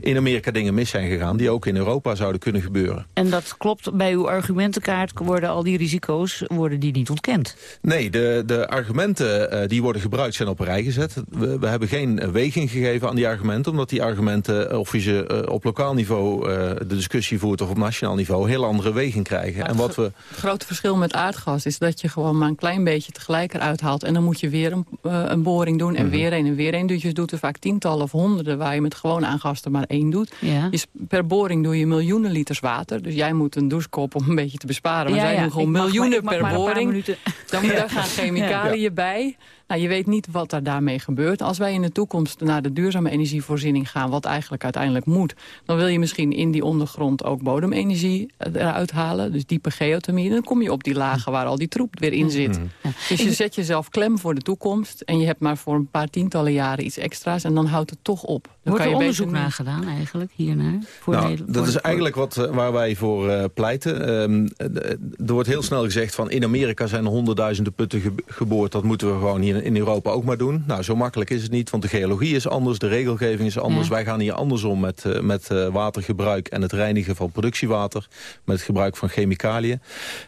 in Amerika dingen mis zijn gegaan die ook in Europa zouden kunnen gebeuren. En dat klopt, bij uw argumentenkaart worden al die risico's worden die niet ontkend. Nee, de, de argumenten eh, die worden gebruikt zijn op een rij gezet. We, we hebben geen weging gegeven aan die argumenten... omdat die argumenten, eh, of je ze eh, op lokaal niveau eh, de discussie voert... of op nationaal niveau, heel andere weging krijgen. En wat we... Het grote verschil met aardgas is dat je gewoon maar een klein beetje tegelijk eruit haalt. En dan moet je weer een, een boring doen en Mhm. weer een en weer een. Dus je doet er vaak tientallen of honderden waar je met gewoon aangas er maar één doet. Ja. Je s- per boring doe je miljoenen liters water. Dus jij moet een douchekop om een beetje te besparen. Maar Ja, zij doen gewoon miljoenen mag per boring. Dan daar gaan chemicaliën bij. Nou, je weet niet wat er daarmee gebeurt. Als wij in de toekomst naar de duurzame energievoorziening gaan... wat eigenlijk uiteindelijk moet... dan wil je misschien in die ondergrond ook bodemenergie eruit halen. Dus diepe geothermie. Dan kom je op die lagen waar al die troep weer in zit. Dus je zet jezelf klem voor de toekomst... en je hebt maar voor een paar tientallen jaren iets extra's... en dan houdt het toch op. Dan Wordt kan er je onderzoek naar gedaan eigenlijk, hiernaar? Voor Nou, Nederland- dat voor- is eigenlijk wat, eh, waar wij voor eh, pleiten. Ehm, eh, er wordt heel snel gezegd van in Amerika zijn er honderdduizenden putten ge- geboord. Dat moeten we gewoon hier in Europa ook maar doen. Nou, zo makkelijk is het niet, want de geologie is anders, de regelgeving is anders. Ja. Wij gaan hier anders om met, eh, met eh, watergebruik en het reinigen van productiewater. Met het gebruik van chemicaliën.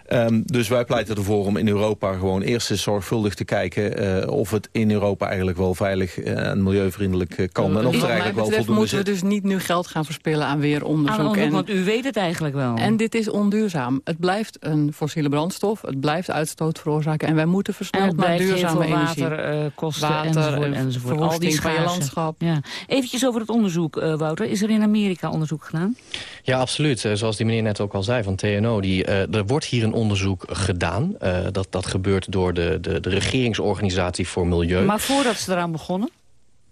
Ehm, dus wij pleiten ervoor om in Europa gewoon eerst eens zorgvuldig te kijken... eh, of het in Europa eigenlijk wel veilig eh, en milieuvriendelijk eh, kan. En of er eigenlijk wel voldoende moeten we dus niet nu geld gaan verspillen aan weer onderzoek. Aan onderzoek, en, want u weet het eigenlijk wel. en dit is onduurzaam. Het blijft een fossiele brandstof. Het blijft uitstoot veroorzaken. En wij moeten En versneld naar duurzame energie. Water eh, kosten Water enzovoort, en enzovoort. Al die van je landschap. Ja. Eventjes over het onderzoek, eh, Wouter. Is er in Amerika onderzoek gedaan? Ja, absoluut. Eh, Zoals die meneer net ook al zei van TNO. Die, eh, er wordt hier een onderzoek gedaan. Eh, dat, dat gebeurt door de, de, de regeringsorganisatie voor Milieu. Maar voordat ze eraan begonnen?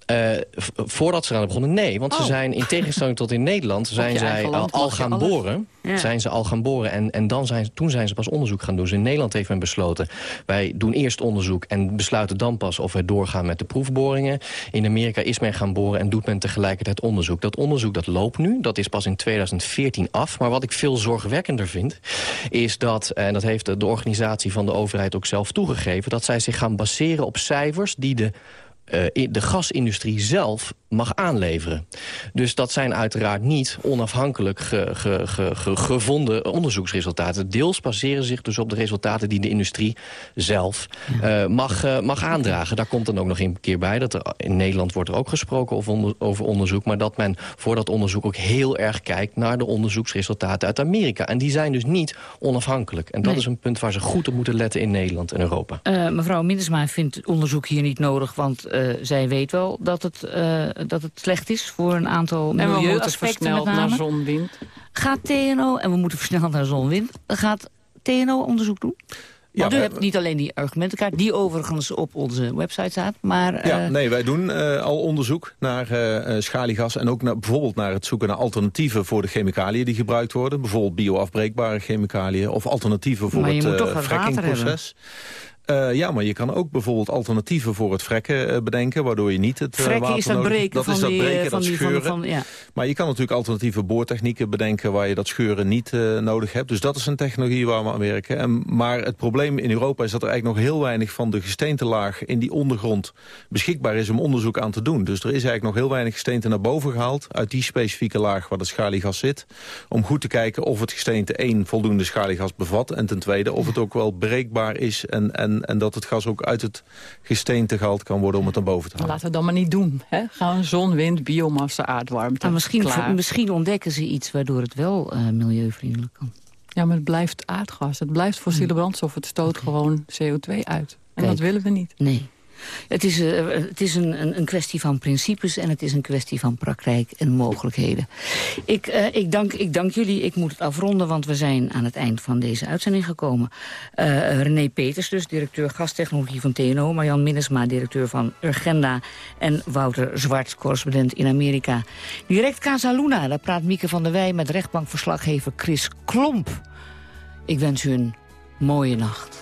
Eh, voordat ze eraan begonnen, nee. Want ze Oh. zijn, in tegenstelling tot in Nederland... zijn zij al, gaan alles. boren. Ja. Zijn ze al gaan boren. En, en dan zijn, toen zijn ze pas onderzoek gaan doen. Dus in Nederland heeft men besloten... wij doen eerst onderzoek en besluiten dan pas... of we doorgaan met de proefboringen. In Amerika is men gaan boren en doet men tegelijkertijd onderzoek. Dat onderzoek dat loopt nu. Dat is pas in 2014 af. Maar wat ik veel zorgwekkender vind... is dat, en dat heeft de- organisatie van de overheid ook zelf toegegeven... dat zij zich gaan baseren op cijfers die de eh, de gasindustrie zelf mag aanleveren. Dus dat zijn uiteraard niet onafhankelijk ge- ge- ge- ge- gevonden onderzoeksresultaten. Deels baseren zich dus op de resultaten die de industrie zelf eh, mag, eh, mag aandragen. Daar komt dan ook nog een keer bij. Dat er, in Nederland wordt er ook gesproken over, onder- over onderzoek... maar dat men voor dat onderzoek ook heel erg kijkt... naar de onderzoeksresultaten uit Amerika. En die zijn dus niet onafhankelijk. En dat Nee. is een punt waar ze goed op moeten letten in Nederland en Europa. Eh, mevrouw Mindersma vindt onderzoek hier niet nodig... want eh, zij weet wel dat het, eh, dat het slecht is voor een aantal En we moeten milieuaspecten met versneld naar name. zon, wind. Gaat TNO, en we moeten versneld naar zon, wind... gaat TNO onderzoek doen? Want u we- hebt niet alleen die argumentenkaart... die overigens op onze website staat, maar... Ja, eh, nee, wij doen eh, al onderzoek naar eh, eh, schaliegas... en ook naar, bijvoorbeeld naar het zoeken naar alternatieven voor de chemicaliën die gebruikt worden. Bijvoorbeeld bioafbreekbare chemicaliën of alternatieven voor het eh, frackingproces. Uh, ja, maar je kan ook bijvoorbeeld alternatieven voor het frekken uh, bedenken... waardoor je niet het uh, frekken water is dat nodig... breken dat van is dat breken, dat die, scheuren. Van, van, ja. Maar je kan natuurlijk alternatieve boortechnieken bedenken... waar je dat scheuren niet nodig hebt. Dus dat is een technologie waar we aan werken. En, maar het probleem in Europa is dat er eigenlijk nog heel weinig... van de gesteentelaag in die ondergrond beschikbaar is om onderzoek aan te doen. Dus er is eigenlijk nog heel weinig gesteente naar boven gehaald... uit die specifieke laag waar het schaliegas zit... om goed te kijken of het gesteente één voldoende schaliegas bevat... en ten tweede of het ook wel breekbaar is... en, en, en dat het gas ook uit het gesteente gehaald kan worden om het naar boven te halen. Laten we dat maar niet doen. Hè? Gaan zon, wind, biomassa, aardwarmte. Maar misschien, Klaar. misschien ontdekken ze iets waardoor het wel uh, milieuvriendelijk kan. Ja, maar het blijft aardgas. Het blijft fossiele brandstof. Het stoot okay. gewoon CO2 uit. En Kijk. dat willen we niet. Nee. Het is, uh, het is een, een, kwestie van principes en het is een kwestie van praktijk en mogelijkheden. Ik, uh, ik, dank, ik dank jullie. Ik moet het afronden, want we zijn aan het eind van deze uitzending gekomen. Uh, René Peters dus, directeur gastechnologie van TNO. Marjan Minnesma, directeur van Urgenda. En Wouter Zwart, correspondent in Amerika. Direct Casa Luna, daar praat Mieke van der Wij met rechtbankverslaggever Chris Klomp. Ik wens u een mooie nacht.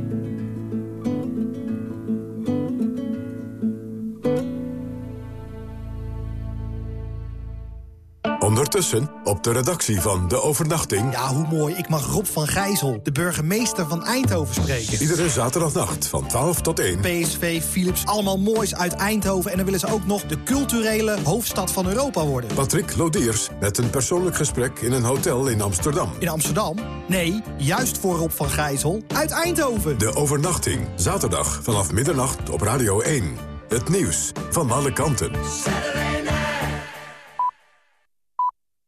Ondertussen op de redactie van De Overnachting. Ja, hoe mooi. Ik mag Rob van Gijzel, de burgemeester van Eindhoven, spreken. Iedere zaterdagnacht van 12 tot 1. PSV, Philips, allemaal moois uit Eindhoven. En dan willen ze ook nog de culturele hoofdstad van Europa worden. Patrick Lodiers met een persoonlijk gesprek in een hotel in Amsterdam. In Amsterdam? Nee, juist voor Rob van Gijzel uit Eindhoven. De Overnachting, zaterdag vanaf middernacht op Radio 1. Het nieuws van alle kanten. Saturday.